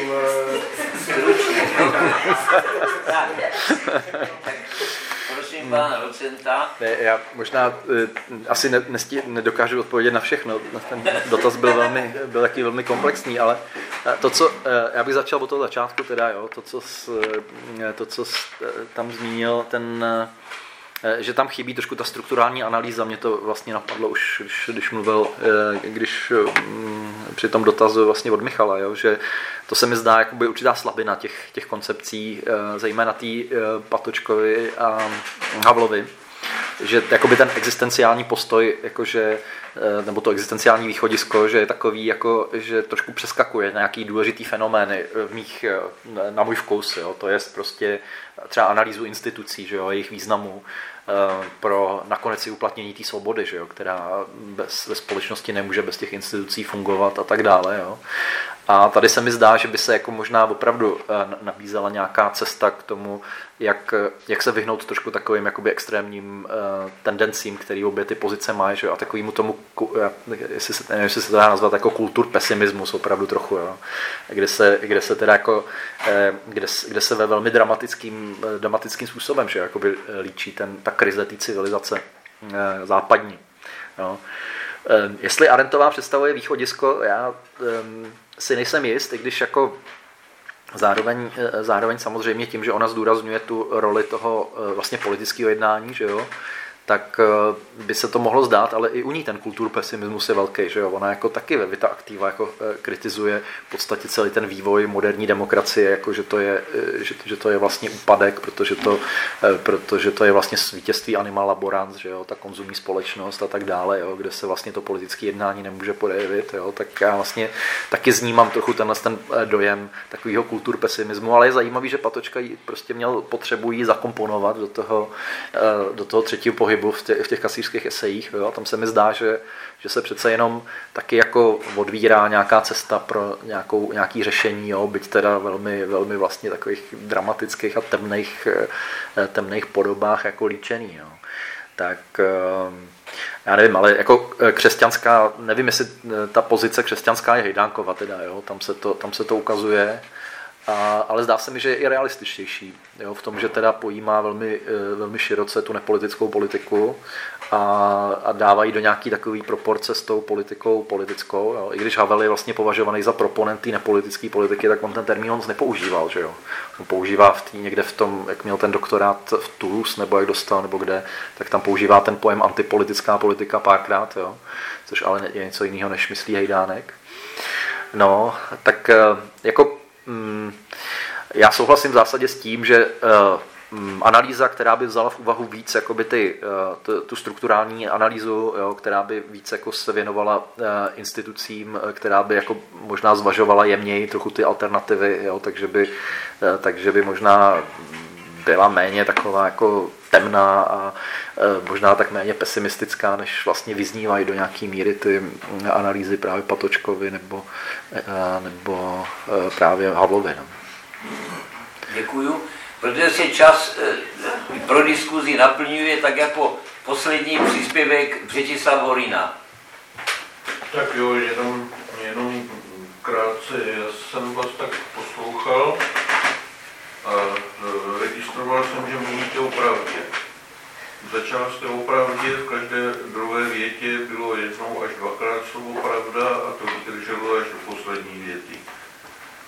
Stručně. Prosím docenta. Ne, já možná uh, asi ne, nestí, nedokážu odpovědět na všechno. Ten dotaz byl velmi, byl taky velmi komplexní, ale to, co, uh, já bych začal od toho začátku teda, jo, to, co, uh, to, co tam zmínil, ten uh, Eh, že tam chybí trošku ta strukturální analýza. Mě to vlastně napadlo už, když, když mluvil, eh, když mm, při tom dotazu vlastně od Michala, jo, že to se mi zdá jakoby určitá slabina těch, těch koncepcí, eh, zejména té Patočkovi a Havlovi že jakoby ten existenciální postoj, jakože, nebo to existenciální východisko, že je takový, jako, že trošku přeskakuje nějaký důležitý fenomény v mých, na můj vkus. Jo. To je prostě třeba analýzu institucí, že jo, jejich významu, Eh, pro nakonec si uplatnění té svobody, že jo, která bez, ve společnosti nemůže bez těch institucí fungovat a tak dále. Jo. A tady se mi zdá, že by se jako možná opravdu eh, nabízela nějaká cesta k tomu, jak, jak se vyhnout trošku takovým jakoby extrémním uh, tendencím, který obě ty pozice mají, že? a takovýmu tomu, jestli se, nevím, jestli se to dá nazvat jako kultur pesimismus opravdu trochu, jo? Kde, se, kde se teda jako, kde, kde se ve velmi dramatickým, dramatickým způsobem, že jakoby líčí ten, ta krize té civilizace západní. Jo? Jestli Arentová představuje východisko, já um, si nejsem jist, i když jako zároveň, eh, zároveň samozřejmě tím, že ona zdůrazňuje tu roli toho eh, vlastně politického jednání, že jo, tak eh, by se to mohlo zdát, ale i u ní ten kulturpesimismus je velký, že jo? Ona jako taky ve Vita Aktiva jako eh, kritizuje v podstatě celý ten vývoj moderní demokracie, jako že to je, eh, že, že to je vlastně úpadek, protože to, protože to je vlastně vítězství animal laborans, že jo? ta konzumní společnost a tak dále, jo? kde se vlastně to politické jednání nemůže projevit, jo? tak já vlastně taky znímám trochu tenhle ten dojem takového kulturpesimismu, ale je zajímavý, že Patočka prostě měl potřebu jí zakomponovat do toho, do toho třetího pohybu pohybu v těch, v těch kasířských esejích. Jo? Tam se mi zdá, že, že se přece jenom taky jako odvírá nějaká cesta pro nějakou, nějaký řešení, jo? byť teda velmi, velmi vlastně takových dramatických a temných, eh, temných podobách jako líčený. Jo? Tak ehm, já nevím, ale jako eh, křesťanská, nevím, jestli eh, ta pozice křesťanská je Hejdánkova teda, jo? Tam, se to, tam se to ukazuje, a, ale zdá se mi, že je i realističtější jo, v tom, že teda pojímá velmi, eh, velmi široce tu nepolitickou politiku a, a dávají do nějaký takový proporce s tou politikou politickou. Jo. I když Havel je vlastně považovaný za proponent nepolitické politiky, tak on ten termín moc nepoužíval. Že jo. On používá v tý, někde v tom, jak měl ten doktorát v Toulouse, nebo jak dostal, nebo kde, tak tam používá ten pojem antipolitická politika párkrát, jo. což ale je něco jiného, než myslí Hejdánek. No, tak eh, jako Mm, já souhlasím v zásadě s tím, že eh, mm, analýza, která by vzala v úvahu víc jakoby ty, eh, tu strukturální analýzu, jo, která by víc jako se věnovala eh, institucím, která by jako možná zvažovala jemněji trochu ty alternativy, jo, takže, by, takže by možná byla méně taková jako temná a možná tak méně pesimistická, než vlastně vyznívají do nějaké míry ty analýzy právě Patočkovi nebo, nebo právě Havlovi. No. Děkuju. Protože se čas pro diskuzi naplňuje, tak jako poslední příspěvek Břetislav Horina. Tak jo, jenom, jenom krátce, já jsem vás tak poslouchal a registroval jsem, že mluvíte o pravdě. Začal jste o pravdě, v každé druhé větě bylo jednou až dvakrát slovo pravda a to vydrželo až do poslední věty.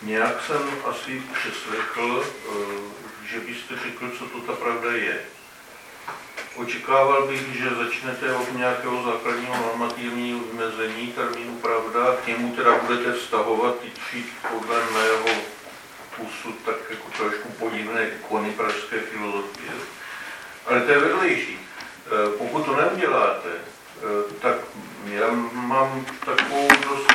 Nějak jsem asi přeslechl, e, že byste řekl, co to ta pravda je. Očekával bych, že začnete od nějakého základního normativního vymezení termínu pravda, k němu teda budete vztahovat ty tři podle mého vkusu tak jako trošku podivné ikony pražské filozofie. Ale to je vedlejší. E, pokud to neuděláte, e, tak já mám takovou dost,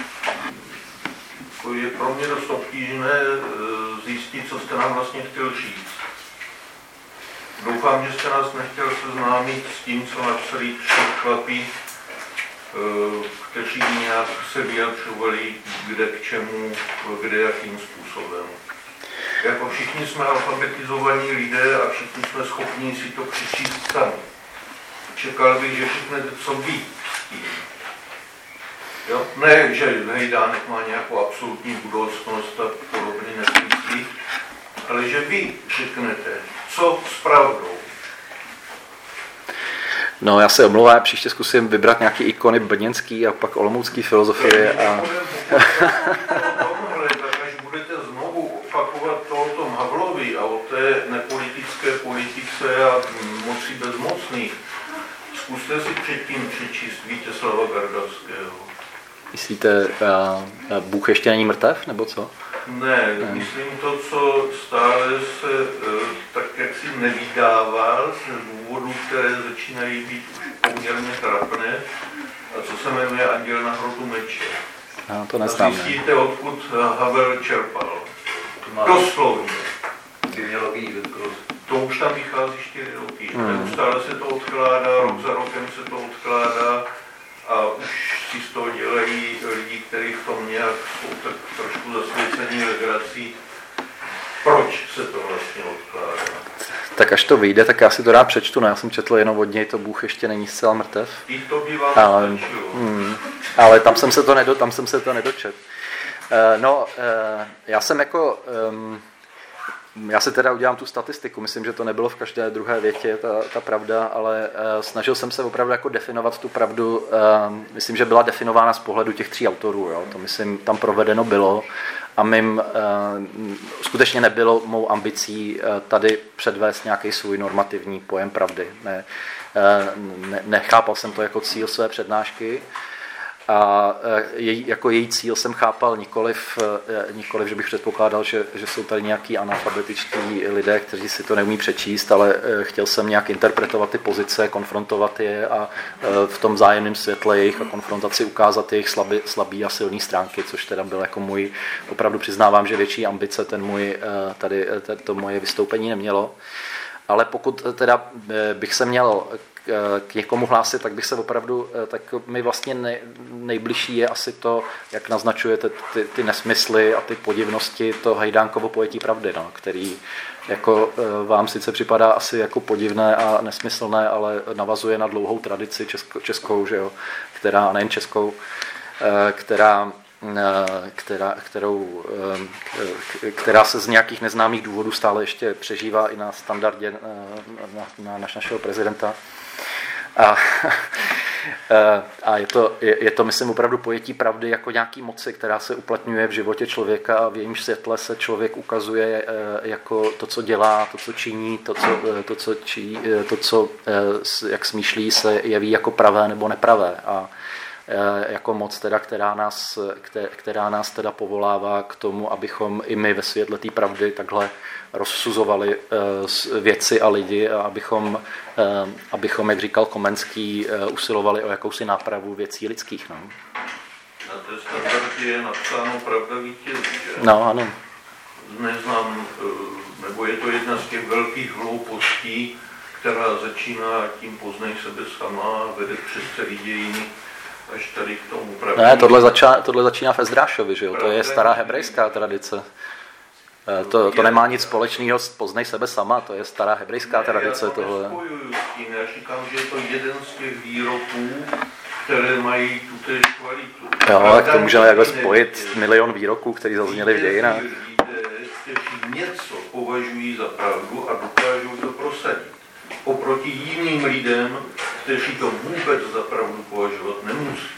jako je pro mě dost obtížné e, zjistit, co jste nám vlastně chtěl říct. Doufám, že jste nás nechtěl seznámit s tím, co napsali tři chlapí, kteří nějak se vyjadřovali kde k čemu, kde jakým způsobem jako všichni jsme alfabetizovaní lidé a všichni jsme schopni si to přečíst sami. Čekal bych, že řeknete, co tím. Jo? Ne, že Hejdánek má nějakou absolutní budoucnost a podobně nesmyslí, ale že vy řeknete, co s pravdou. No, já se omlouvám, příště zkusím vybrat nějaký ikony brněnský a pak olomoucký filozofie. A... [laughs] Tomuhle, tak až budete znovu opakovat to o tom Havlovi a o té nepolitické politice a moci bezmocných, zkuste si předtím přečíst Vítězslava Gardavského. Myslíte, a, a Bůh ještě není mrtev, nebo co? Ne, myslím to, co stále se eh, tak jak si nevydává z důvodů, které začínají být už poměrně trapné, a co se jmenuje Anděl na hrotu meče. Já to neznám. Ne? zjistíte, odkud Havel čerpal. Doslovně. Mělo být To už tam vychází čtyři roky. Hmm. Neustále se to odkládá, rok za rokem se to odkládá a už si z toho dělají lidi, kteří v tom nějak jsou tak trošku zasvěcení legrací. Proč se to vlastně odkládá? Tak až to vyjde, tak já si to rád přečtu. No, já jsem četl jenom od něj, to Bůh ještě není zcela mrtev. I to by vám Ale, hmm, ale tam jsem se to, nedo, tam jsem se to nedočet. Uh, no, uh, já jsem jako, um, já si teda udělám tu statistiku, myslím, že to nebylo v každé druhé větě ta, ta pravda, ale uh, snažil jsem se opravdu jako definovat tu pravdu, uh, myslím, že byla definována z pohledu těch tří autorů, jo? to myslím tam provedeno bylo a mým uh, skutečně nebylo mou ambicí uh, tady předvést nějaký svůj normativní pojem pravdy. Ne, uh, ne, nechápal jsem to jako cíl své přednášky, a eh, její, jako její cíl jsem chápal nikoliv, eh, nikoliv že bych předpokládal, že, že jsou tady nějaký analfabetičtí lidé, kteří si to neumí přečíst, ale eh, chtěl jsem nějak interpretovat ty pozice, konfrontovat je a v tom vzájemném světle jejich a konfrontaci ukázat jejich slabý, slabý a silný stránky, což teda byl jako můj, opravdu přiznávám, že větší ambice ten můj, tady to moje vystoupení nemělo. Ale pokud teda bych se měl k někomu hlásit, tak bych se opravdu, tak mi vlastně nej, nejbližší je asi to, jak naznačujete ty, ty nesmysly a ty podivnosti to Hajdánkovo pojetí pravdy, no, který jako vám sice připadá asi jako podivné a nesmyslné, ale navazuje na dlouhou tradici českou, českou že jo, která, nejen českou, která která, kterou, která se z nějakých neznámých důvodů stále ještě přežívá i na standardě na, na, na našeho prezidenta. A, [laughs] a je, to, je, je to, myslím, opravdu pojetí pravdy jako nějaký moci, která se uplatňuje v životě člověka a v jejím světle se člověk ukazuje jako to, co dělá, to, co činí, to, co, to, co, či, to, co jak smýšlí, se jeví jako pravé nebo nepravé. A jako moc, teda, která, nás, která nás teda povolává k tomu, abychom i my ve světle té pravdy takhle rozsuzovali věci a lidi a abychom, abychom jak říkal Komenský, usilovali o jakousi nápravu věcí lidských. No. Na té standardě je napsáno pravda vítězí, že? No, ano. Neznám, nebo je to jedna z těch velkých hloupostí, která začíná tím poznej sebe sama a vede přes celý dějiny až tady k tomu pravdě. Ne, tohle, začíná, tohle začíná v Ezdrášovi, že jo? to je stará hebrejská tradice. To, to nemá nic společného s poznej sebe sama, to je stará hebrejská ne, tradice. Já to tohle. s tím, já říkám, že je to jeden z těch výroků, které mají tutéž kvalitu. Jo, tak to můžeme jakhle spojit milion výroků, které zazněly v dějinách. Lidé, kteří něco považují za pravdu a dokážou to prosadit. Oproti jiným lidem, kteří to vůbec za pravdu považovat nemusí.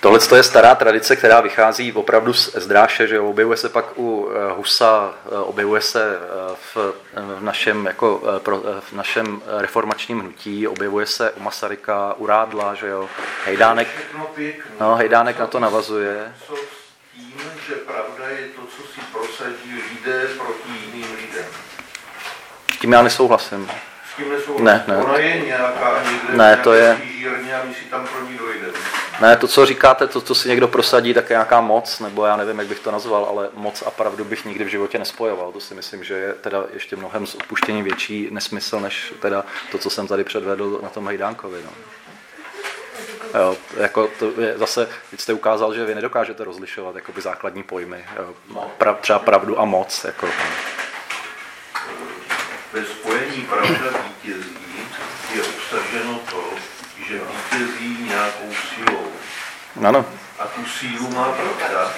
Tohle je stará tradice, která vychází opravdu z Ezdráše, že objevuje se pak u Husa, objevuje se v, v, našem, jako, v našem reformačním hnutí, objevuje se u Masaryka, u Rádla, že jo, Hejdánek, no, Hejdánek na to navazuje. Co s tím, že pravda je to, co si prosadí lidé proti jiným lidem? S tím já nesouhlasím. S tím nesouhlasím. Ne, ne. Ona je nějaká někde, ne, to je... žírně a my si tam pro ní dojdeme. Ne, to, co říkáte, to, co si někdo prosadí, tak je nějaká moc, nebo já nevím, jak bych to nazval, ale moc a pravdu bych nikdy v životě nespojoval. To si myslím, že je teda ještě mnohem s odpuštěním větší nesmysl, než teda to, co jsem tady předvedl na tom Hajdánkovi. No. Jo, jako to je zase, teď jste ukázal, že vy nedokážete rozlišovat jakoby základní pojmy. Jo. Pra, třeba pravdu a moc. Jako. Ve spojení pravda vítězí je obsaženo to, že vítězí nějakou silou. Ano. A tu sílu má pravda,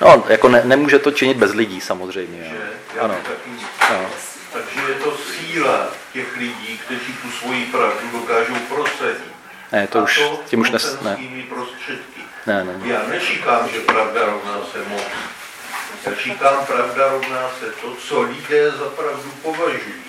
No, jako ne, nemůže to činit bez lidí samozřejmě. Že? Já Ano. to taky ano. Takže je to síla těch lidí, kteří tu svoji pravdu dokážou prosadit. Ne, to A už, to tím už nes, ne. prostředky. Ne, ne. Já neříkám, že pravda rovná se moc. Já říkám, pravda rovná se to, co lidé za pravdu považují.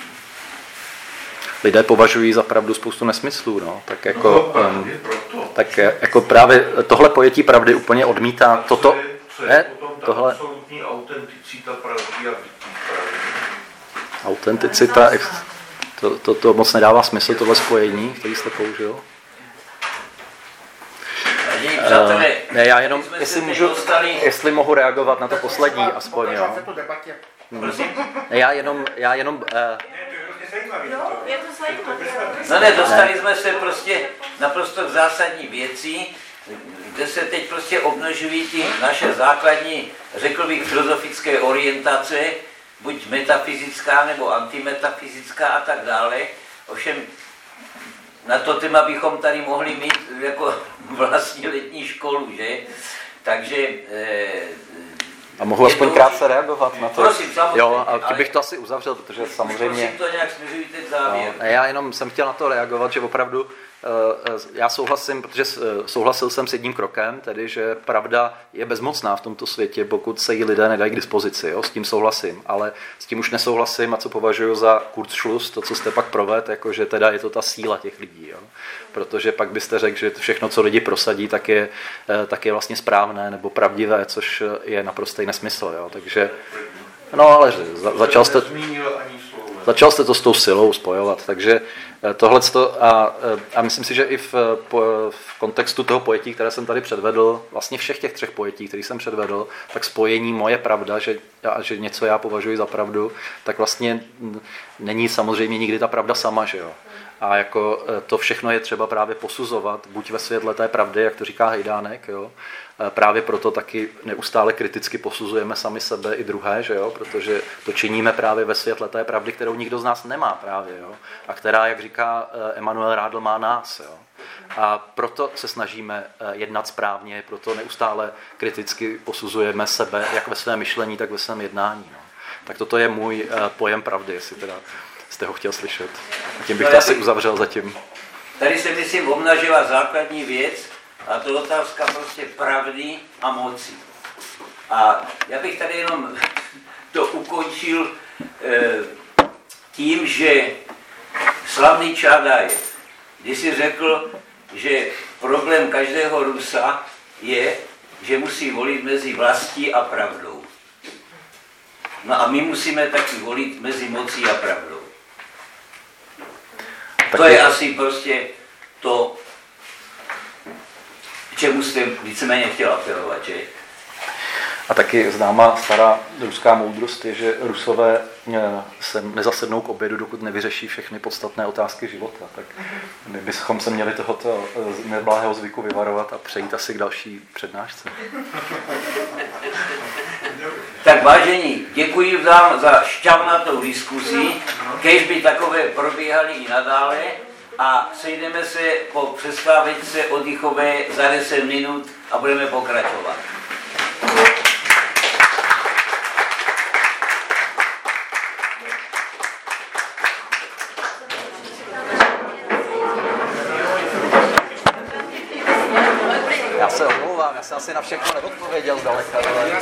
Lidé považují za pravdu spoustu nesmyslů, no. Tak No, jako, um, právě proto. tak jako právě tohle pojetí pravdy úplně odmítá. A co Toto, je, co je ne, tohle, absolutní autenticita pravdy a bytí pravdy. autenticita, to, to, to moc nedává smysl, tohle spojení, který jste použil. Přátelé, Uh, ne, já jenom, jestli můžu, dostali, jestli mohu reagovat na to poslední aspoň, jo. Ne, já jenom, já jenom, uh, Jo, je to zajímavé. No ne, dostali jsme se prostě naprosto k zásadní věci, kde se teď prostě obnožují ty naše základní, řekl bych, filozofické orientace, buď metafyzická nebo antimetafyzická a tak dále. Ovšem na to téma bychom tady mohli mít jako [laughs] vlastní letní školu, že? Takže eh, a mohu Je aspoň to- krátce reagovat na to. Prosím, samozřejmě, Jo, a tím bych to asi uzavřel, protože samozřejmě... prosím to nějak směřujte k závěru. No, já jenom jsem chtěl na to reagovat, že opravdu já souhlasím, protože eh, souhlasil jsem s jedním krokem, tedy že pravda je bezmocná v tomto světě, pokud se jí lidé nedají k dispozici, jo, s tím souhlasím, ale s tím už nesouhlasím a co považuji za Kurzschluss, to, co jste pak proved, jako že teda je to ta síla těch lidí, jo. protože pak byste řekl, že všechno, co lidi prosadí, tak je, eh, tak je vlastně správné nebo pravdivé, což je naprostý nesmysl, jo. takže No ale začal jste, Nezmínil ani. Začal jste to s tou silou spojovat, takže tohle a, eh, a myslím si, že i v, po, v kontextu toho pojetí, které jsem tady předvedl, vlastně všech těch třech pojetí, které jsem předvedl, tak spojení moje pravda, že, že něco já považuji za pravdu, tak vlastně není samozřejmě nikdy ta pravda sama, že jo. A jako eh, to všechno je třeba právě posuzovat, buď ve světle té pravdy, jak to říká Hejdánek, jo, Právě proto taky neustále kriticky posuzujeme sami sebe i druhé, že jo? protože to činíme právě ve světle té pravdy, kterou nikdo z nás nemá právě. Jo? A která, jak říká Emanuel Rádl, má nás. Jo? A proto se snažíme jednat správně, proto neustále kriticky posuzujeme sebe, jak ve svém myšlení, tak ve svém jednání. No. Tak toto je můj pojem pravdy, jestli teda jste ho chtěl slyšet. A tím bych to asi uzavřel zatím. Tady se, myslím, obnažila základní věc, a to je otázka prostě pravdy a moci. A já bych tady jenom [laughs] to ukončil e, tím, že slavný Čádajev, když si řekl, že problém každého Rusa je, že musí volit mezi vlastí a pravdou. No a my musíme taky volit mezi mocí a pravdou. To je asi prostě to, čemu jste víceméně chtěl apelovat, že? A taky známá stará ruská moudrost je, že Rusové se nezasednou k obědu, dokud nevyřeší všechny podstatné otázky života. Tak my bychom se měli tohoto neblahého zvyku vyvarovat a přejít asi k další přednášce. Tak vážení, děkuji vám za šťavnatou diskusi, kež by takové probíhaly i nadále a sejdeme se po přestávečce oddychové za 10 minut a budeme pokračovat. Já se omlouvám, já jsem asi na všechno neodpověděl zdaleka, ale...